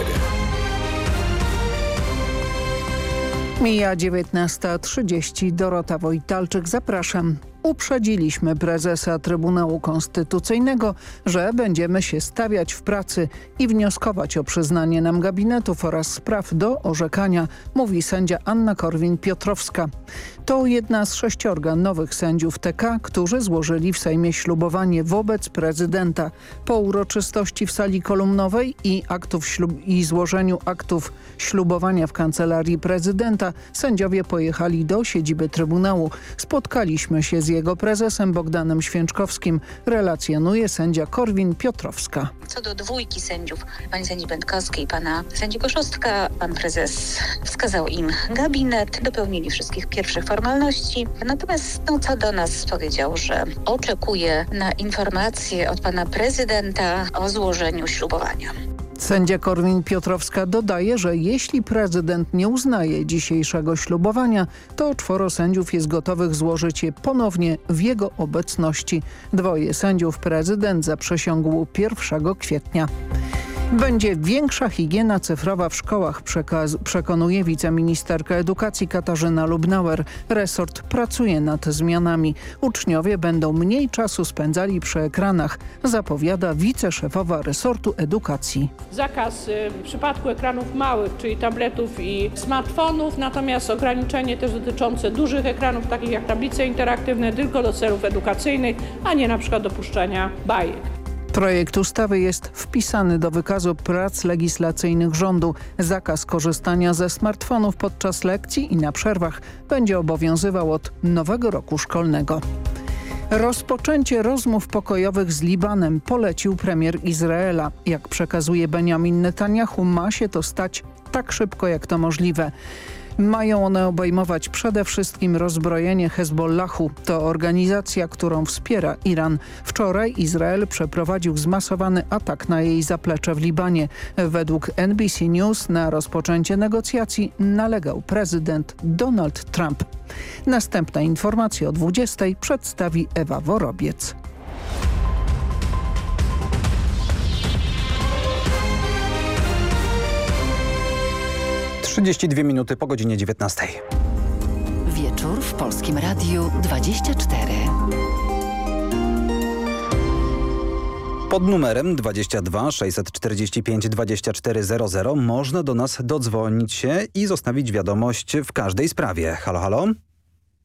Mija 19.30. Dorota Wojtalczyk. Zapraszam. Uprzedziliśmy prezesa Trybunału Konstytucyjnego, że będziemy się stawiać w pracy i wnioskować o przyznanie nam gabinetów oraz spraw do orzekania, mówi sędzia Anna Korwin-Piotrowska. To jedna z sześciorga nowych sędziów TK, którzy złożyli w Sejmie ślubowanie wobec prezydenta. Po uroczystości w sali kolumnowej i, aktów i złożeniu aktów ślubowania w kancelarii prezydenta sędziowie pojechali do siedziby Trybunału. Spotkaliśmy się z jego prezesem Bogdanem Święczkowskim, relacjonuje sędzia Korwin-Piotrowska. Co do dwójki sędziów, pani sędzi Będkowskiej i pana sędziego Szostka, pan prezes wskazał im gabinet, dopełnili wszystkich pierwszych formalności. Natomiast no, co do nas powiedział, że oczekuje na informację od pana prezydenta o złożeniu ślubowania. Sędzia Korwin-Piotrowska dodaje, że jeśli prezydent nie uznaje dzisiejszego ślubowania, to czworo sędziów jest gotowych złożyć je ponownie w jego obecności. Dwoje sędziów prezydent zaprzysiągł 1 kwietnia. Będzie większa higiena cyfrowa w szkołach, przekonuje wiceministerka edukacji Katarzyna Lubnauer. Resort pracuje nad zmianami. Uczniowie będą mniej czasu spędzali przy ekranach, zapowiada wiceszefowa resortu edukacji. Zakaz y, w przypadku ekranów małych, czyli tabletów i smartfonów, natomiast ograniczenie też dotyczące dużych ekranów, takich jak tablice interaktywne, tylko do celów edukacyjnych, a nie na przykład dopuszczania bajek. Projekt ustawy jest wpisany do wykazu prac legislacyjnych rządu. Zakaz korzystania ze smartfonów podczas lekcji i na przerwach będzie obowiązywał od nowego roku szkolnego. Rozpoczęcie rozmów pokojowych z Libanem polecił premier Izraela. Jak przekazuje Benjamin Netanyahu, ma się to stać tak szybko jak to możliwe. Mają one obejmować przede wszystkim rozbrojenie Hezbollahu. To organizacja, którą wspiera Iran. Wczoraj Izrael przeprowadził zmasowany atak na jej zaplecze w Libanie. Według NBC News na rozpoczęcie negocjacji nalegał prezydent Donald Trump. Następne informacje o 20 przedstawi Ewa Worobiec. 32 minuty po godzinie 19. Wieczór w Polskim Radiu 24. Pod numerem 22 645 2400 można do nas dodzwonić się i zostawić wiadomość w każdej sprawie. Halo, halo?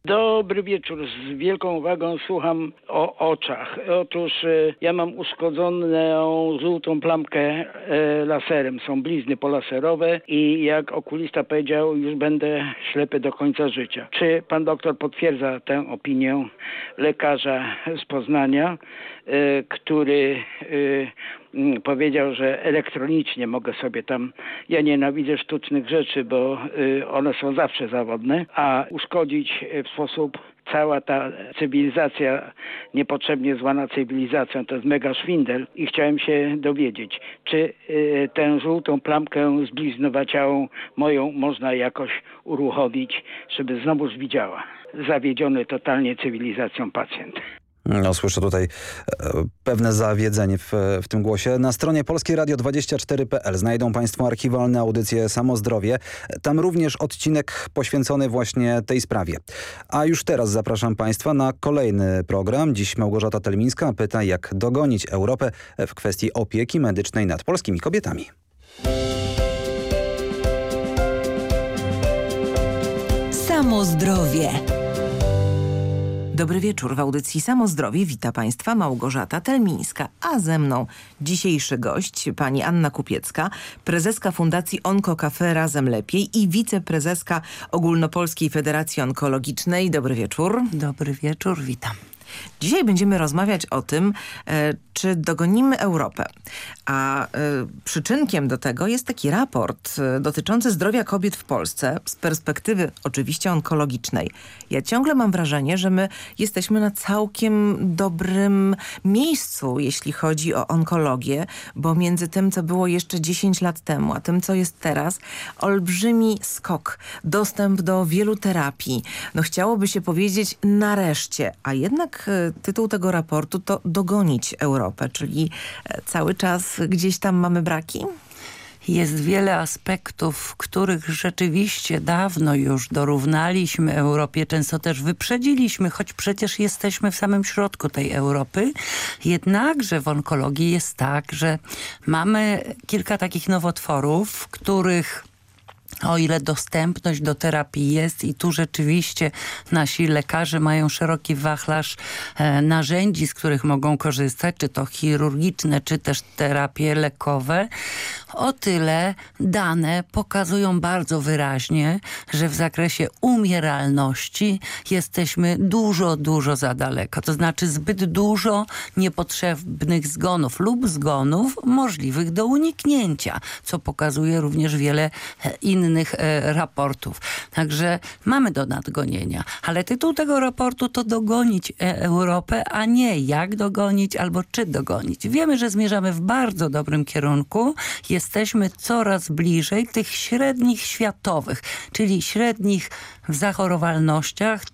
Dobry wieczór. Z wielką uwagą słucham o oczach. Otóż e, ja mam uszkodzoną żółtą plamkę e, laserem. Są blizny polaserowe i jak okulista powiedział, już będę ślepy do końca życia. Czy pan doktor potwierdza tę opinię lekarza z Poznania, e, który powiedział, że elektronicznie mogę sobie tam, ja nienawidzę sztucznych rzeczy, bo y, one są zawsze zawodne, a uszkodzić w sposób cała ta cywilizacja, niepotrzebnie zwana cywilizacją, to jest mega szwindel i chciałem się dowiedzieć, czy y, tę żółtą plamkę zbliznowaciałą moją można jakoś uruchomić, żeby znowuż widziała. Zawiedziony totalnie cywilizacją pacjent. No, słyszę tutaj e, pewne zawiedzenie w, w tym głosie. Na stronie polskieradio24.pl znajdą Państwo archiwalne audycje Samozdrowie. Tam również odcinek poświęcony właśnie tej sprawie. A już teraz zapraszam Państwa na kolejny program. Dziś Małgorzata Telmińska pyta, jak dogonić Europę w kwestii opieki medycznej nad polskimi kobietami. Samozdrowie. Dobry wieczór. W audycji Samozdrowie wita Państwa Małgorzata Telmińska, a ze mną dzisiejszy gość, pani Anna Kupiecka, prezeska Fundacji Onkokafe Razem Lepiej i wiceprezeska Ogólnopolskiej Federacji Onkologicznej. Dobry wieczór. Dobry wieczór, witam. Dzisiaj będziemy rozmawiać o tym, e, czy dogonimy Europę. A e, przyczynkiem do tego jest taki raport e, dotyczący zdrowia kobiet w Polsce z perspektywy oczywiście onkologicznej. Ja ciągle mam wrażenie, że my jesteśmy na całkiem dobrym miejscu, jeśli chodzi o onkologię, bo między tym, co było jeszcze 10 lat temu, a tym, co jest teraz, olbrzymi skok, dostęp do wielu terapii. No chciałoby się powiedzieć nareszcie, a jednak E, tytuł tego raportu to Dogonić Europę, czyli e, cały czas gdzieś tam mamy braki? Jest wiele aspektów, których rzeczywiście dawno już dorównaliśmy Europie, często też wyprzedziliśmy, choć przecież jesteśmy w samym środku tej Europy. Jednakże w onkologii jest tak, że mamy kilka takich nowotworów, których o ile dostępność do terapii jest i tu rzeczywiście nasi lekarze mają szeroki wachlarz e, narzędzi, z których mogą korzystać, czy to chirurgiczne, czy też terapie lekowe, o tyle dane pokazują bardzo wyraźnie, że w zakresie umieralności jesteśmy dużo, dużo za daleko. To znaczy zbyt dużo niepotrzebnych zgonów lub zgonów możliwych do uniknięcia, co pokazuje również wiele e, innych e, raportów. Także mamy do nadgonienia. Ale tytuł tego raportu to dogonić e, Europę, a nie jak dogonić albo czy dogonić. Wiemy, że zmierzamy w bardzo dobrym kierunku. Jest jesteśmy coraz bliżej tych średnich światowych, czyli średnich w zachorowalnościach,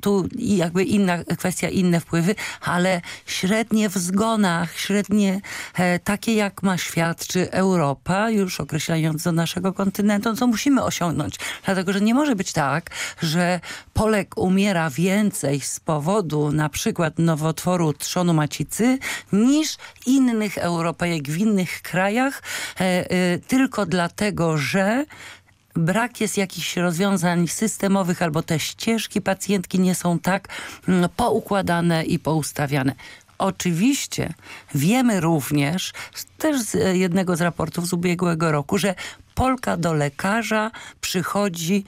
tu jakby inna kwestia, inne wpływy, ale średnie w zgonach, średnie e, takie jak ma świat czy Europa, już określając do naszego kontynentu, co musimy osiągnąć. Dlatego, że nie może być tak, że Polek umiera więcej z powodu na przykład nowotworu trzonu macicy niż innych Europejek w innych krajach, e, tylko dlatego, że brak jest jakichś rozwiązań systemowych albo te ścieżki pacjentki nie są tak mm, poukładane i poustawiane. Oczywiście wiemy również, też z jednego z raportów z ubiegłego roku, że Polka do lekarza przychodzi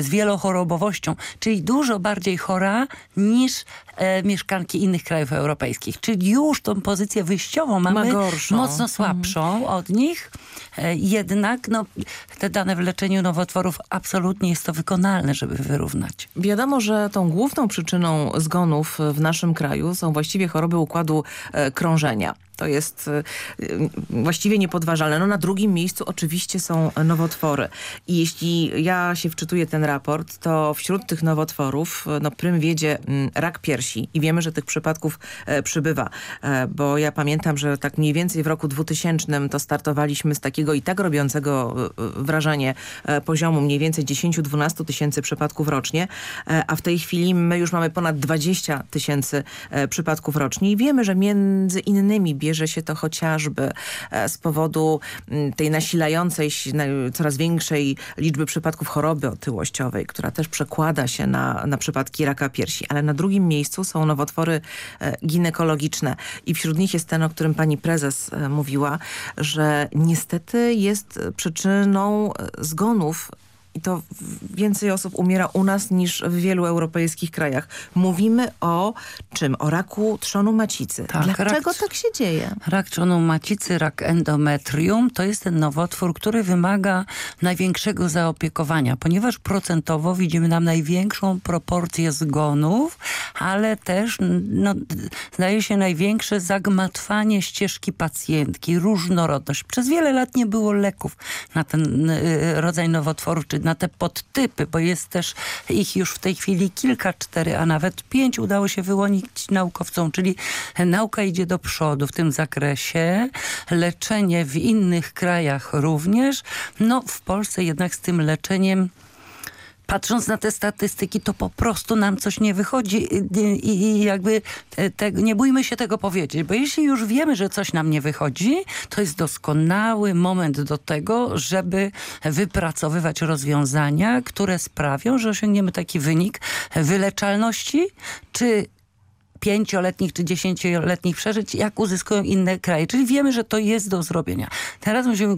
z wielochorobowością, czyli dużo bardziej chora niż e, mieszkanki innych krajów europejskich. Czyli już tą pozycję wyjściową mamy Ma mocno mhm. słabszą mhm. od nich. E, jednak no, te dane w leczeniu nowotworów absolutnie jest to wykonalne, żeby wyrównać. Wiadomo, że tą główną przyczyną zgonów w naszym kraju są właściwie choroby układu e, krążenia. To jest e, właściwie niepodważalne. No na drugim miejscu oczywiście są nowotwory. I jeśli ja się wczytuję ten raport, to wśród tych nowotworów no prym wiedzie mm, rak piersi. I wiemy, że tych przypadków e, przybywa. E, bo ja pamiętam, że tak mniej więcej w roku 2000 to startowaliśmy z takiego i tak robiącego wrażenie poziomu mniej więcej 10-12 tysięcy przypadków rocznie. A w tej chwili my już mamy ponad 20 tysięcy przypadków rocznie. I wiemy, że między innymi bierze się to chociażby e, z powodu mm, tej nasilającej się coraz większej liczby przypadków choroby otyłościowej, która też przekłada się na, na przypadki raka piersi. Ale na drugim miejscu są nowotwory e, ginekologiczne i wśród nich jest ten, o którym pani prezes e, mówiła, że niestety jest przyczyną zgonów i to więcej osób umiera u nas niż w wielu europejskich krajach. Mówimy o czym? O raku trzonu macicy. Tak, Dlaczego rak, tak się dzieje? Rak trzonu macicy, rak endometrium to jest ten nowotwór, który wymaga największego zaopiekowania, ponieważ procentowo widzimy nam największą proporcję zgonów, ale też no, zdaje się największe zagmatwanie ścieżki pacjentki, różnorodność. Przez wiele lat nie było leków na ten y, rodzaj nowotworu, czy na te podtypy, bo jest też ich już w tej chwili kilka, cztery, a nawet pięć udało się wyłonić naukowcom, czyli nauka idzie do przodu w tym zakresie, leczenie w innych krajach również. No w Polsce jednak z tym leczeniem patrząc na te statystyki, to po prostu nam coś nie wychodzi i, i jakby te, nie bójmy się tego powiedzieć, bo jeśli już wiemy, że coś nam nie wychodzi, to jest doskonały moment do tego, żeby wypracowywać rozwiązania, które sprawią, że osiągniemy taki wynik wyleczalności, czy pięcioletnich czy dziesięcioletnich przeżyć, jak uzyskują inne kraje. Czyli wiemy, że to jest do zrobienia. Teraz musimy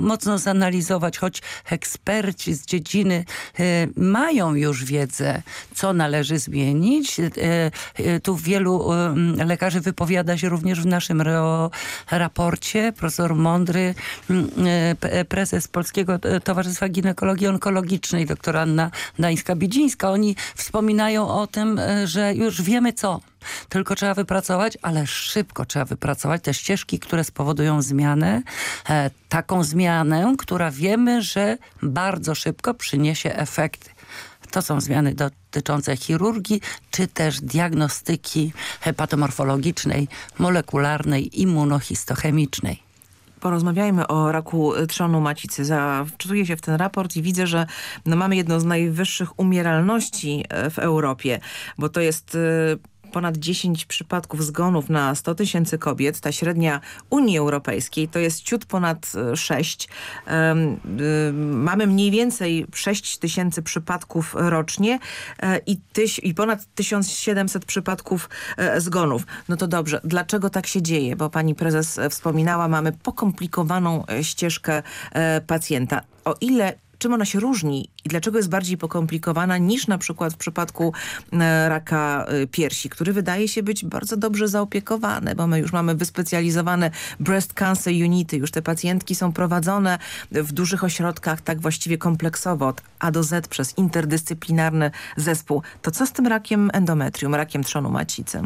mocno zanalizować, choć eksperci z dziedziny y, mają już wiedzę, co należy zmienić. Y, y, tu wielu lekarzy wypowiada się również w naszym raporcie. Profesor Mądry, prezes Polskiego Towarzystwa Ginekologii Onkologicznej, doktor Anna Dańska-Bidzińska. Oni wspominają o tym, że już wiemy co tylko trzeba wypracować, ale szybko trzeba wypracować te ścieżki, które spowodują zmianę. E, taką zmianę, która wiemy, że bardzo szybko przyniesie efekty. To są zmiany dotyczące chirurgii, czy też diagnostyki hepatomorfologicznej, molekularnej, immunohistochemicznej porozmawiajmy o raku trzonu macicy. Wczytuję się w ten raport i widzę, że no mamy jedną z najwyższych umieralności e, w Europie, bo to jest e, ponad 10 przypadków zgonów na 100 tysięcy kobiet. Ta średnia Unii Europejskiej to jest ciut ponad 6. E, mamy mniej więcej 6 tysięcy przypadków rocznie e, i, tyś, i ponad 1700 przypadków e, zgonów. No to dobrze, dlaczego tak się dzieje? Bo pani prezes wspominała, mamy pokomplikowaną ścieżkę pacjenta. O ile czym ona się różni i dlaczego jest bardziej pokomplikowana niż na przykład w przypadku e, raka e, piersi, który wydaje się być bardzo dobrze zaopiekowany, bo my już mamy wyspecjalizowane breast cancer unity, już te pacjentki są prowadzone w dużych ośrodkach tak właściwie kompleksowo od A do Z przez interdyscyplinarny zespół. To co z tym rakiem endometrium, rakiem trzonu macicy?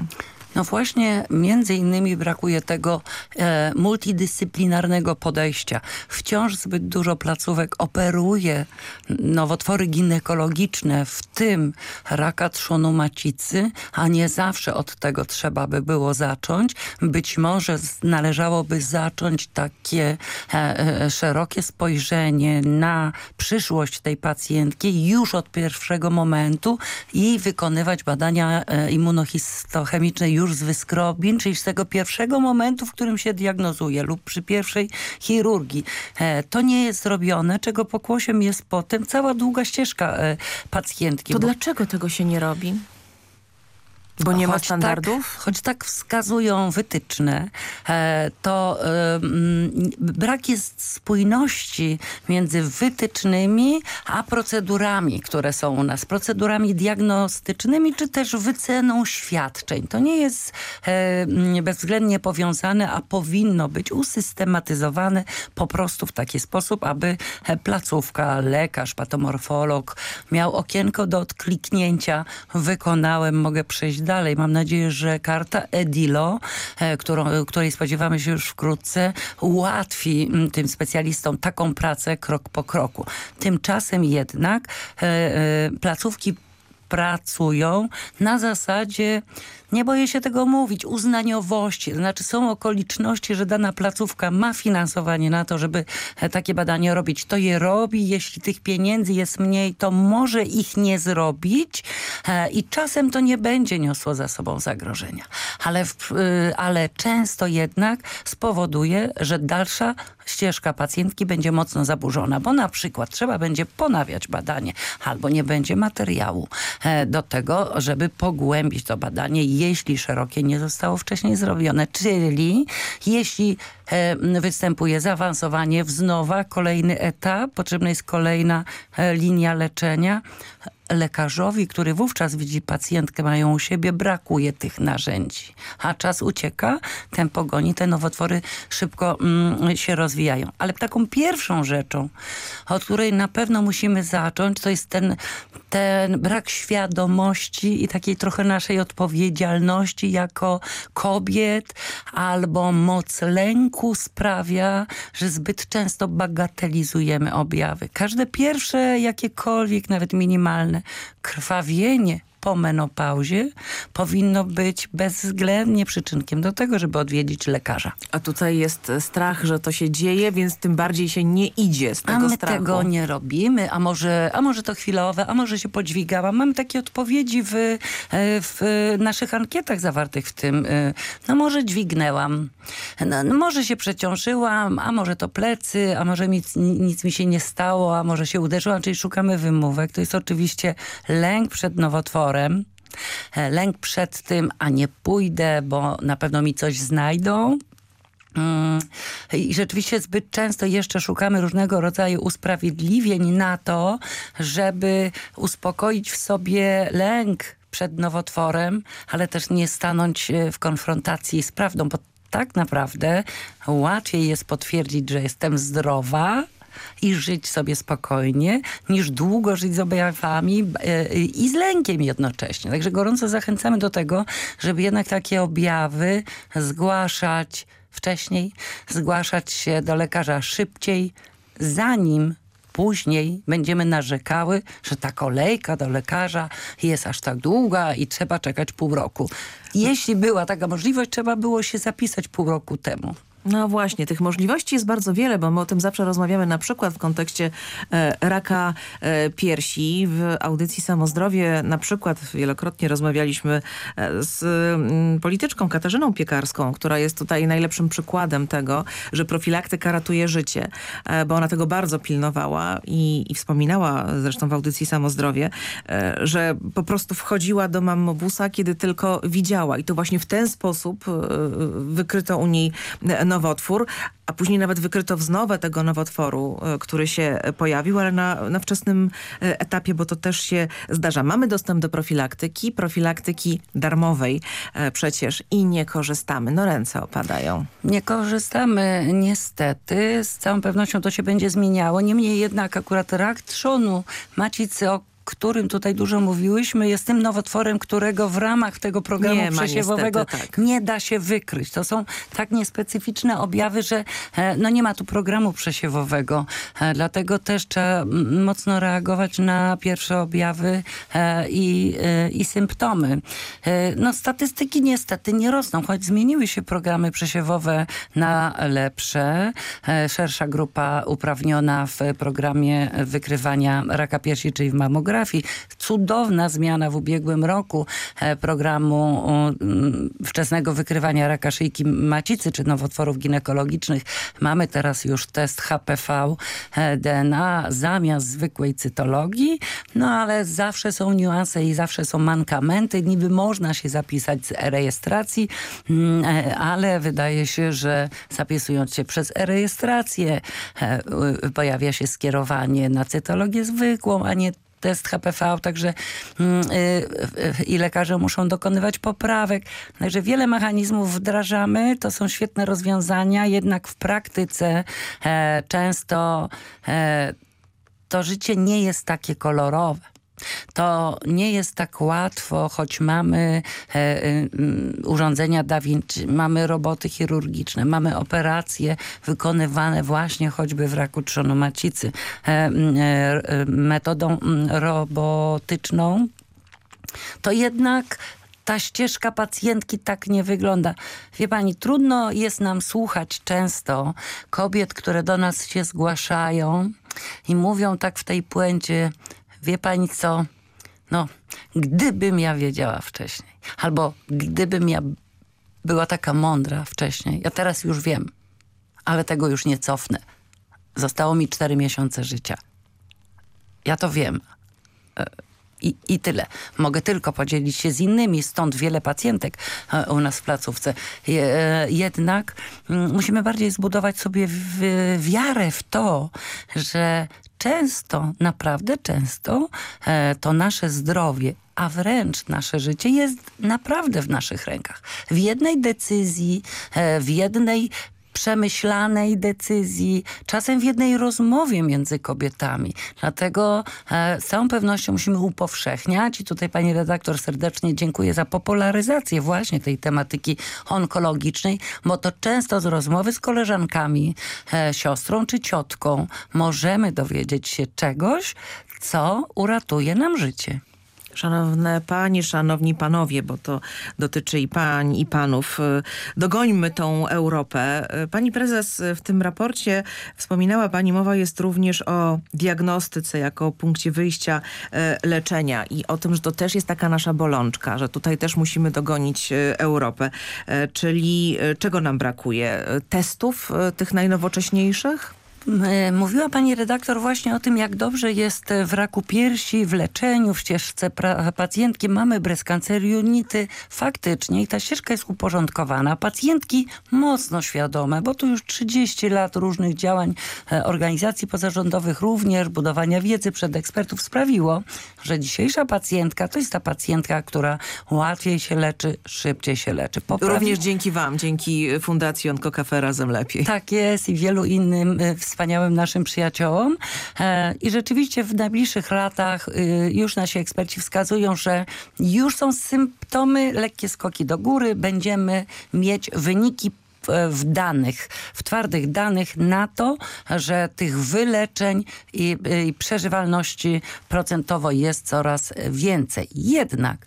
No właśnie między innymi brakuje tego e, multidyscyplinarnego podejścia. Wciąż zbyt dużo placówek operuje nowotwory ginekologiczne, w tym raka trzonu macicy, a nie zawsze od tego trzeba by było zacząć. Być może należałoby zacząć takie e, e, szerokie spojrzenie na przyszłość tej pacjentki już od pierwszego momentu i wykonywać badania e, immunohistochemiczne już już z wyskrobin, czyli z tego pierwszego momentu, w którym się diagnozuje lub przy pierwszej chirurgii. E, to nie jest zrobione, czego pokłosiem jest potem cała długa ścieżka e, pacjentki. To bo... dlaczego tego się nie robi? Bo nie ma standardów? Tak, choć tak wskazują wytyczne, e, to brak jest spójności między wytycznymi a procedurami, które są u nas. Procedurami diagnostycznymi, czy też wyceną świadczeń. To nie jest e, bezwzględnie powiązane, a powinno być usystematyzowane po prostu w taki sposób, aby placówka, lekarz, patomorfolog miał okienko do odkliknięcia. Wykonałem, mogę przejść dalej. Mam nadzieję, że karta EDILO, e, którą, której spodziewamy się już wkrótce, ułatwi mm, tym specjalistom taką pracę krok po kroku. Tymczasem jednak e, e, placówki pracują na zasadzie nie boję się tego mówić, uznaniowości. To znaczy są okoliczności, że dana placówka ma finansowanie na to, żeby e, takie badania robić. To je robi. Jeśli tych pieniędzy jest mniej, to może ich nie zrobić e, i czasem to nie będzie niosło za sobą zagrożenia. Ale, w, e, ale często jednak spowoduje, że dalsza ścieżka pacjentki będzie mocno zaburzona, bo na przykład trzeba będzie ponawiać badanie albo nie będzie materiału do tego, żeby pogłębić to badanie jeśli szerokie nie zostało wcześniej zrobione. Czyli jeśli e, występuje zaawansowanie, wznowa, kolejny etap, potrzebna jest kolejna e, linia leczenia, lekarzowi, który wówczas widzi pacjentkę, mają u siebie, brakuje tych narzędzi. A czas ucieka, tempo goni, te nowotwory szybko mm, się rozwijają. Ale taką pierwszą rzeczą, od której na pewno musimy zacząć, to jest ten, ten brak świadomości i takiej trochę naszej odpowiedzialności jako kobiet, albo moc lęku sprawia, że zbyt często bagatelizujemy objawy. Każde pierwsze, jakiekolwiek, nawet minimalne, krwawienie po menopauzie powinno być bezwzględnie przyczynkiem do tego, żeby odwiedzić lekarza. A tutaj jest strach, że to się dzieje, więc tym bardziej się nie idzie z tego A my strachu. tego nie robimy, a może, a może to chwilowe, a może się podźwigałam. Mam takie odpowiedzi w, e, w naszych ankietach zawartych w tym. e, No może dźwignęłam, no, no może się przeciążyłam, a może to plecy, a może nic, nic mi się nie stało, a może się uderzyłam, czyli szukamy wymówek. To jest oczywiście lęk przed nowotworem. E, Lęk przed tym, a nie pójdę, bo na pewno mi coś znajdą. Mm, I rzeczywiście zbyt często jeszcze szukamy różnego rodzaju usprawiedliwień na to, żeby uspokoić w sobie lęk przed nowotworem, ale też nie stanąć e, w konfrontacji z prawdą, bo tak naprawdę łatwiej jest potwierdzić, że jestem zdrowa, i żyć sobie spokojnie, niż długo żyć z objawami e, i z lękiem jednocześnie. Także gorąco zachęcamy do tego, żeby jednak takie objawy zgłaszać wcześniej, zgłaszać się do lekarza szybciej, zanim później będziemy narzekały, że ta kolejka do lekarza jest aż tak długa i trzeba czekać pół roku. Jeśli była taka możliwość, trzeba było się zapisać pół roku temu. No właśnie, tych możliwości jest bardzo wiele, bo my o tym zawsze rozmawiamy na przykład w kontekście e, raka e, piersi. W audycji Samozdrowie na przykład wielokrotnie rozmawialiśmy e, z mm, polityczką Katarzyną Piekarską, która jest tutaj najlepszym przykładem tego, że profilaktyka ratuje życie, e, bo ona tego bardzo pilnowała i, i wspominała zresztą w audycji Samozdrowie, e, że po prostu wchodziła do mammobusa, kiedy tylko widziała i to właśnie w ten sposób e, wykryto u niej nowotwór, a później nawet wykryto wznowę tego nowotworu, e, który się pojawił, ale na, na wczesnym e, etapie, bo to też się zdarza. Mamy dostęp do profilaktyki, profilaktyki darmowej e, przecież i nie korzystamy. No ręce opadają. Nie korzystamy niestety, z całą pewnością to się będzie zmieniało. Niemniej jednak akurat rak trzonu macicy, o którym tutaj dużo mówiłyśmy, jest tym nowotworem, którego w ramach tego programu Nie przesiewowego niestety, tak. nie da się wykryć. To są tak niespecyficzne objawy, że e, no nie ma tu programu przesiewowego. E, Dlatego też trzeba mocno reagować na pierwsze objawy e, i, i symptomy. No statystyki niestety nie rosną, choć zmieniły się programy przesiewowe na lepsze. Szersza grupa uprawniona w programie wykrywania raka piersi, czyli w mamografii. Cudowna zmiana w ubiegłym roku e, programu mm, wczesnego wykrywania raka szyjki macicy czy nowotworów ginekologicznych. Mamy teraz już test HPV e, DNA zamiast zwykłej cytologii, no ale zawsze są niuanse i zawsze są mankamenty. Niby można się zapisać z e-rejestracji, mm, e, ale wydaje się, że zapisując się przez e-rejestrację e, y, pojawia się skierowanie na cytologię zwykłą, a nie test HPV, także mm, y, y, i lekarze muszą dokonywać poprawek. Także wiele mechanizmów wdrażamy, to są świetne rozwiązania, jednak w praktyce e, często e, to życie nie jest takie kolorowe. To nie jest tak łatwo, choć mamy e, e, mm, urządzenia Da Vinci, mamy roboty chirurgiczne, mamy operacje wykonywane właśnie choćby w raku trzonu macicy e, mm, e, e, metodą mm, robotyczną, to jednak ta ścieżka pacjentki tak nie wygląda. Wie pani, trudno jest nam słuchać często kobiet, które do nas się zgłaszają i mówią tak w tej puencie, wie pani co, no, gdybym ja wiedziała wcześniej, albo gdybym ja była taka mądra wcześniej, ja teraz już wiem, ale tego już nie cofnę. Zostało mi cztery miesiące życia. Ja to wiem. E, I, I tyle. Mogę tylko podzielić się z innymi, stąd wiele pacjentek e, u nas w placówce. E, jednak mm, musimy bardziej zbudować sobie wiarę w to, że często, naprawdę często e, to nasze zdrowie, a wręcz nasze życie jest naprawdę w naszych rękach. W jednej decyzji, e, w jednej przemyślanej decyzji, czasem w jednej rozmowie między kobietami. Dlatego e, z całą pewnością musimy upowszechniać i tutaj pani redaktor serdecznie dziękuję za popularyzację właśnie tej tematyki onkologicznej, bo to często z rozmowy z koleżankami, e, siostrą czy ciotką możemy dowiedzieć się czegoś, co uratuje nam życie. Szanowne panie, szanowni panowie, bo to dotyczy i pań, i panów. Dogońmy tą Europę. Pani prezes w tym raporcie wspominała pani, mowa jest również o diagnostyce jako punkcie wyjścia leczenia i o tym, że to też jest taka nasza bolączka, że tutaj też musimy dogonić Europę. Czyli czego nam brakuje? Testów tych najnowocześniejszych? Mówiła pani redaktor właśnie o tym, jak dobrze jest w raku piersi, w leczeniu, w ścieżce pacjentki. Mamy breast cancer unity. Faktycznie i ta ścieżka jest uporządkowana. Pacjentki mocno świadome, bo tu już 30 lat różnych działań e, organizacji pozarządowych, również budowania wiedzy przed ekspertów sprawiło, że dzisiejsza pacjentka to jest ta pacjentka, która łatwiej się leczy, szybciej się leczy. Poprawi... Również dzięki wam, dzięki Fundacji Onkokafe Razem Lepiej. Tak jest i wielu innym e, wspaniałym naszym przyjaciołom. E, I rzeczywiście w najbliższych latach y, już nasi eksperci wskazują, że już są symptomy, lekkie skoki do góry. Będziemy mieć wyniki w danych, w twardych danych na to, że tych wyleczeń i, i przeżywalności procentowo jest coraz więcej. Jednak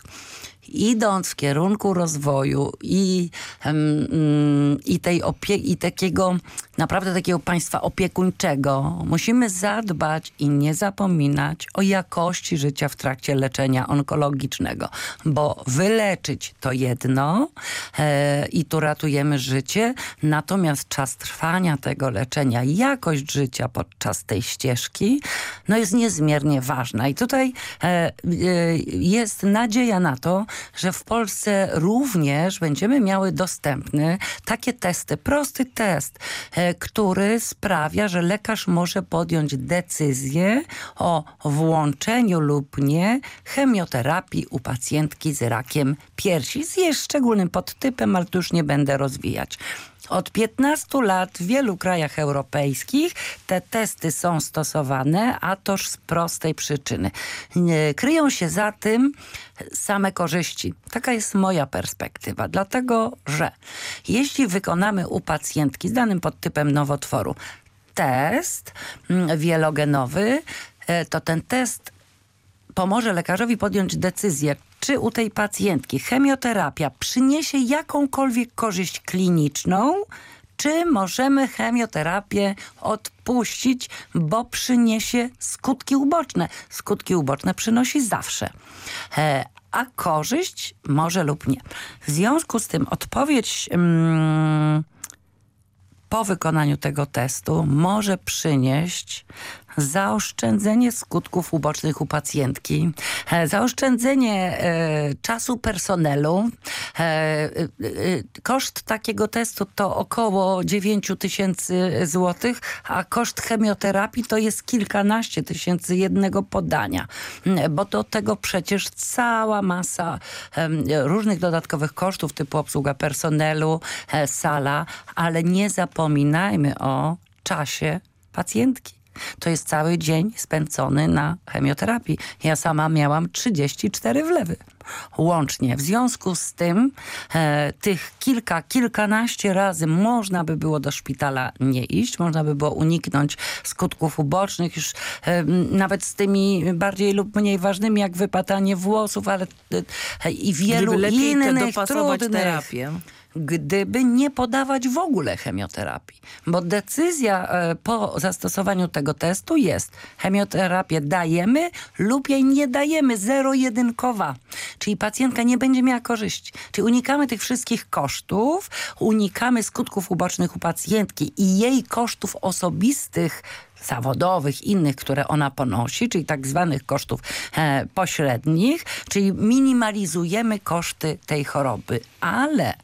idąc w kierunku rozwoju i, um, i tej opieki, i takiego naprawdę takiego państwa opiekuńczego, musimy zadbać i nie zapominać o jakości życia w trakcie leczenia onkologicznego, bo wyleczyć to jedno e, i tu ratujemy życie, natomiast czas trwania tego leczenia, jakość życia podczas tej ścieżki, no jest niezmiernie ważna. I tutaj e, e, jest nadzieja na to, że w Polsce również będziemy miały dostępny takie testy, prosty test, e, który sprawia, że lekarz może podjąć decyzję o włączeniu lub nie chemioterapii u pacjentki z rakiem piersi z jej szczególnym podtypem, ale tu już nie będę rozwijać. Od 15 lat w wielu krajach europejskich te testy są stosowane, a toż z prostej przyczyny. Kryją się za tym same korzyści. Taka jest moja perspektywa, dlatego że jeśli wykonamy u pacjentki z danym podtypem nowotworu test mm, wielogenowy, e, to ten test pomoże lekarzowi podjąć decyzję, czy u tej pacjentki chemioterapia przyniesie jakąkolwiek korzyść kliniczną, czy możemy chemioterapię odpuścić, bo przyniesie skutki uboczne. Skutki uboczne przynosi zawsze. E, a korzyść może lub nie. W związku z tym odpowiedź... Mm, po wykonaniu tego testu może przynieść zaoszczędzenie skutków ubocznych u pacjentki, e, zaoszczędzenie e, czasu personelu. E, koszt takiego testu to około 9 tysięcy złotych, a koszt chemioterapii to jest kilkanaście tysięcy jednego podania, bo do tego przecież cała masa różnych dodatkowych kosztów typu obsługa personelu, sala, ale nie zapominajmy o czasie pacjentki. To jest cały dzień spędzony na chemioterapii. Ja sama miałam 34 wlewy łącznie. W związku z tym e, tych kilka, kilkanaście razy można by było do szpitala nie iść, można by było uniknąć skutków ubocznych, już e, nawet z tymi bardziej lub mniej ważnymi, jak wypatanie włosów, ale e, i wielu innych trudnych. terapię gdyby nie podawać w ogóle chemioterapii. Bo decyzja e, po zastosowaniu tego testu jest chemioterapię dajemy lub jej nie dajemy, zero-jedynkowa. Czyli pacjentka nie będzie miała korzyści. Czyli unikamy tych wszystkich kosztów, unikamy skutków ubocznych u pacjentki i jej kosztów osobistych zawodowych, innych, które ona ponosi, czyli tak zwanych kosztów e, pośrednich, czyli minimalizujemy koszty tej choroby. Ale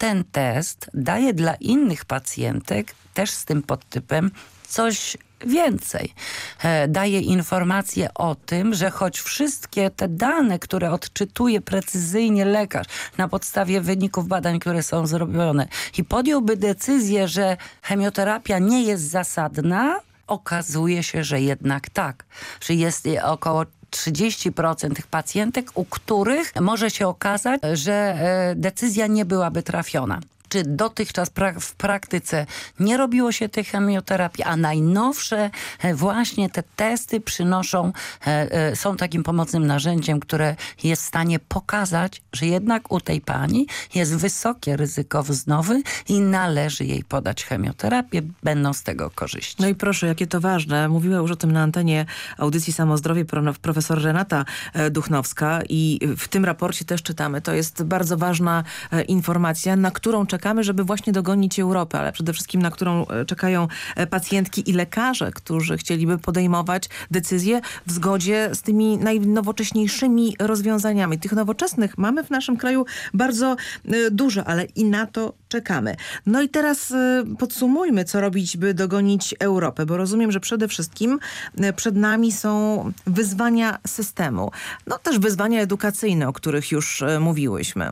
ten test daje dla innych pacjentek też z tym podtypem coś więcej. E, daje informacje o tym, że choć wszystkie te dane, które odczytuje precyzyjnie lekarz na podstawie wyników badań, które są zrobione i podjąłby decyzję, że chemioterapia nie jest zasadna, okazuje się, że jednak tak. Że jest około 30% tych pacjentek, u których może się okazać, że e, decyzja nie byłaby trafiona. Czy dotychczas pra w praktyce nie robiło się tej chemioterapii, a najnowsze e, właśnie te testy przynoszą, e, e, są takim pomocnym narzędziem, które jest w stanie pokazać, że jednak u tej pani jest wysokie ryzyko wznowy i należy jej podać chemioterapię, będą z tego korzyści. No i proszę, jakie to ważne. Mówiła już o tym na antenie audycji Samozdrowie profesor Renata Duchnowska i w tym raporcie też czytamy, to jest bardzo ważna informacja, na którą czekamy, żeby właśnie dogonić Europę, ale przede wszystkim na którą czekają pacjentki i lekarze, którzy chcieliby podejmować decyzje w zgodzie z tymi najnowocześniejszymi rozwiązaniami. Tych nowoczesnych mamy w naszym kraju bardzo e, dużo, ale i na to czekamy. No i teraz e, podsumujmy, co robić, by dogonić Europę, bo rozumiem, że przede wszystkim e, przed nami są wyzwania systemu. No też wyzwania edukacyjne, o których już mówiłyśmy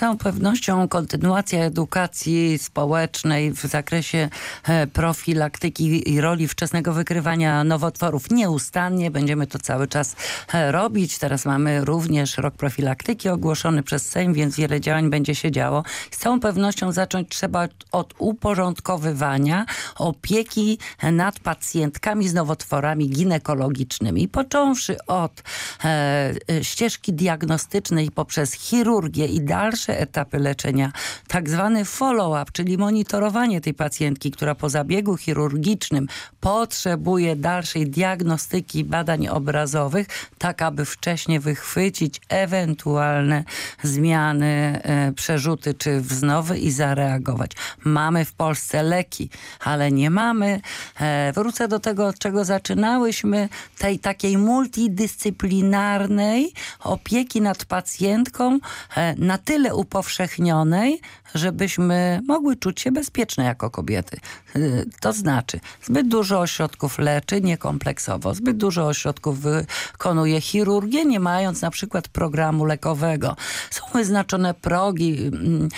całą pewnością kontynuacja edukacji społecznej w zakresie e, profilaktyki i roli wczesnego wykrywania nowotworów nieustannie. Będziemy to cały czas e, robić. Teraz mamy również rok profilaktyki ogłoszony przez Sejm, więc wiele działań będzie się działo. Z całą pewnością zacząć trzeba od uporządkowywania opieki nad pacjentkami z nowotworami ginekologicznymi. Począwszy od e, ścieżki diagnostycznej poprzez chirurgię i dalsze dalsze etapy leczenia, tak zwany follow-up, czyli monitorowanie tej pacjentki, która po zabiegu chirurgicznym potrzebuje dalszej diagnostyki badań obrazowych, tak aby wcześniej wychwycić ewentualne zmiany, e, przerzuty czy wznowy i zareagować. Mamy w Polsce leki, ale nie mamy, e, wrócę do tego, od czego zaczynałyśmy, tej takiej multidyscyplinarnej opieki nad pacjentką e, na tyle upowszechnionej, żebyśmy mogły czuć się bezpieczne jako kobiety. Y, to znaczy, zbyt dużo ośrodków leczy niekompleksowo, zbyt dużo ośrodków wykonuje chirurgię, nie mając na przykład programu lekowego. Są wyznaczone progi, mm,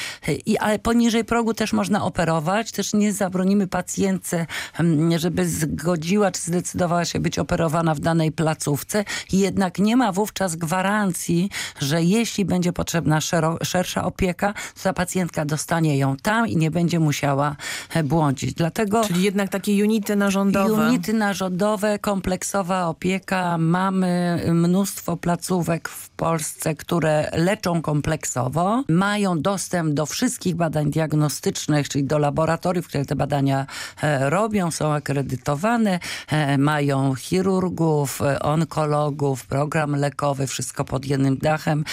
ale poniżej progu też można operować. Też nie zabronimy pacjentce, mm, żeby zgodziła czy zdecydowała się być operowana w danej placówce. Jednak nie ma wówczas gwarancji, że jeśli będzie potrzebna szersza opieka, to ta pacjentka dostanie ją tam i nie będzie musiała e, błądzić. Dlatego Czyli jednak takie unity narządowe. Unity narządowe, kompleksowa opieka. Mamy mnóstwo placówek w Polsce, które leczą kompleksowo. Mają dostęp do wszystkich badań diagnostycznych, czyli do laboratoriów, które te badania e, robią, są akredytowane. E, mają chirurgów, onkologów, program lekowy, wszystko pod jednym dachem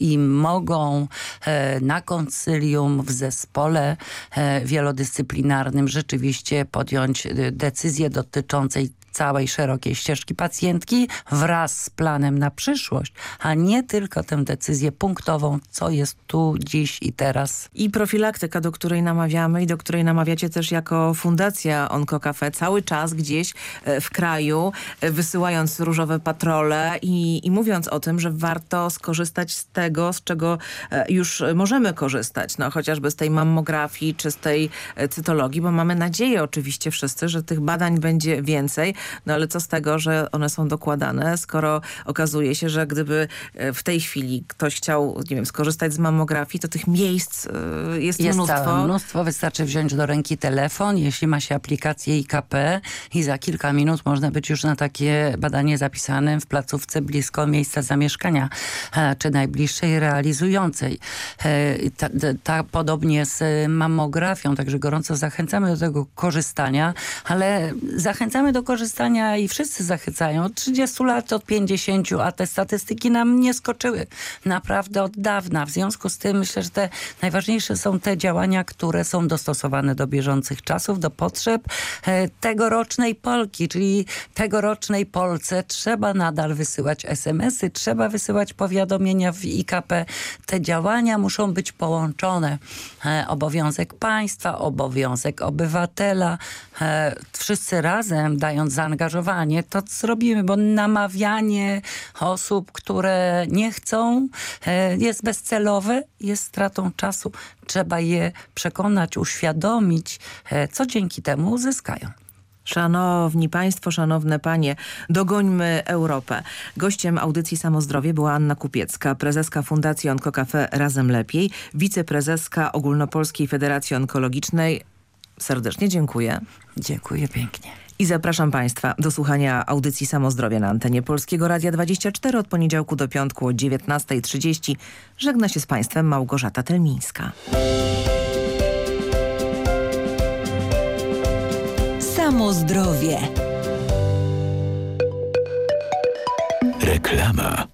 i mogą na koncyli w zespole e, wielodyscyplinarnym rzeczywiście podjąć e, decyzję dotyczącej całej szerokiej ścieżki pacjentki wraz z planem na przyszłość, a nie tylko tę decyzję punktową, co jest tu, dziś i teraz. I profilaktyka, do której namawiamy i do której namawiacie też jako Fundacja Onkocafe cały czas gdzieś e, w kraju, e, wysyłając różowe patrole i, i mówiąc o tym, że warto skorzystać z tego, z czego e, już możemy korzystać, no chociażby z tej mammografii czy z tej cytologii, bo mamy nadzieję oczywiście wszyscy, że tych badań będzie więcej, no ale co z tego, że one są dokładane, skoro okazuje się, że gdyby e, w tej chwili ktoś chciał, nie wiem, skorzystać z mammografii, to tych miejsc e, jest, jest mnóstwo. Całe mnóstwo. Wystarczy wziąć do ręki telefon, jeśli ma się aplikację IKP i za kilka minut można być już na takie badanie zapisanym w placówce blisko miejsca zamieszkania, e, czy najbliższej realizującej. Ta, ta, podobnie z mammografią, także gorąco zachęcamy do tego korzystania, ale zachęcamy do korzystania korzystania i wszyscy zachęcają. Od 30 lat, od 50, a te statystyki nam nie skoczyły naprawdę od dawna. W związku z tym myślę, że te najważniejsze są te działania, które są dostosowane do bieżących czasów, do potrzeb e, tegorocznej Polki, czyli tegorocznej Polce trzeba nadal wysyłać SMS-y, trzeba wysyłać powiadomienia w IKP. Te działania muszą być połączone. E, obowiązek państwa, obowiązek obywatela. E, wszyscy razem dając zaangażowanie, to zrobimy, bo namawianie osób, które nie chcą, e, jest bezcelowe, jest stratą czasu. Trzeba je przekonać, uświadomić, e, co dzięki temu uzyskają. Szanowni Państwo, szanowne Panie, dogońmy Europę. Gościem audycji Samozdrowie była Anna Kupiecka, prezeska Fundacji Onkokafe Razem Lepiej, wiceprezeska Ogólnopolskiej Federacji Onkologicznej. Serdecznie dziękuję. Dziękuję pięknie. I zapraszam Państwa do słuchania audycji Samozdrowie na antenie Polskiego Radia 24 od poniedziałku do piątku o 19.30. Żegna się z Państwem Małgorzata Telmińska. Samo zdrowie. Reklama.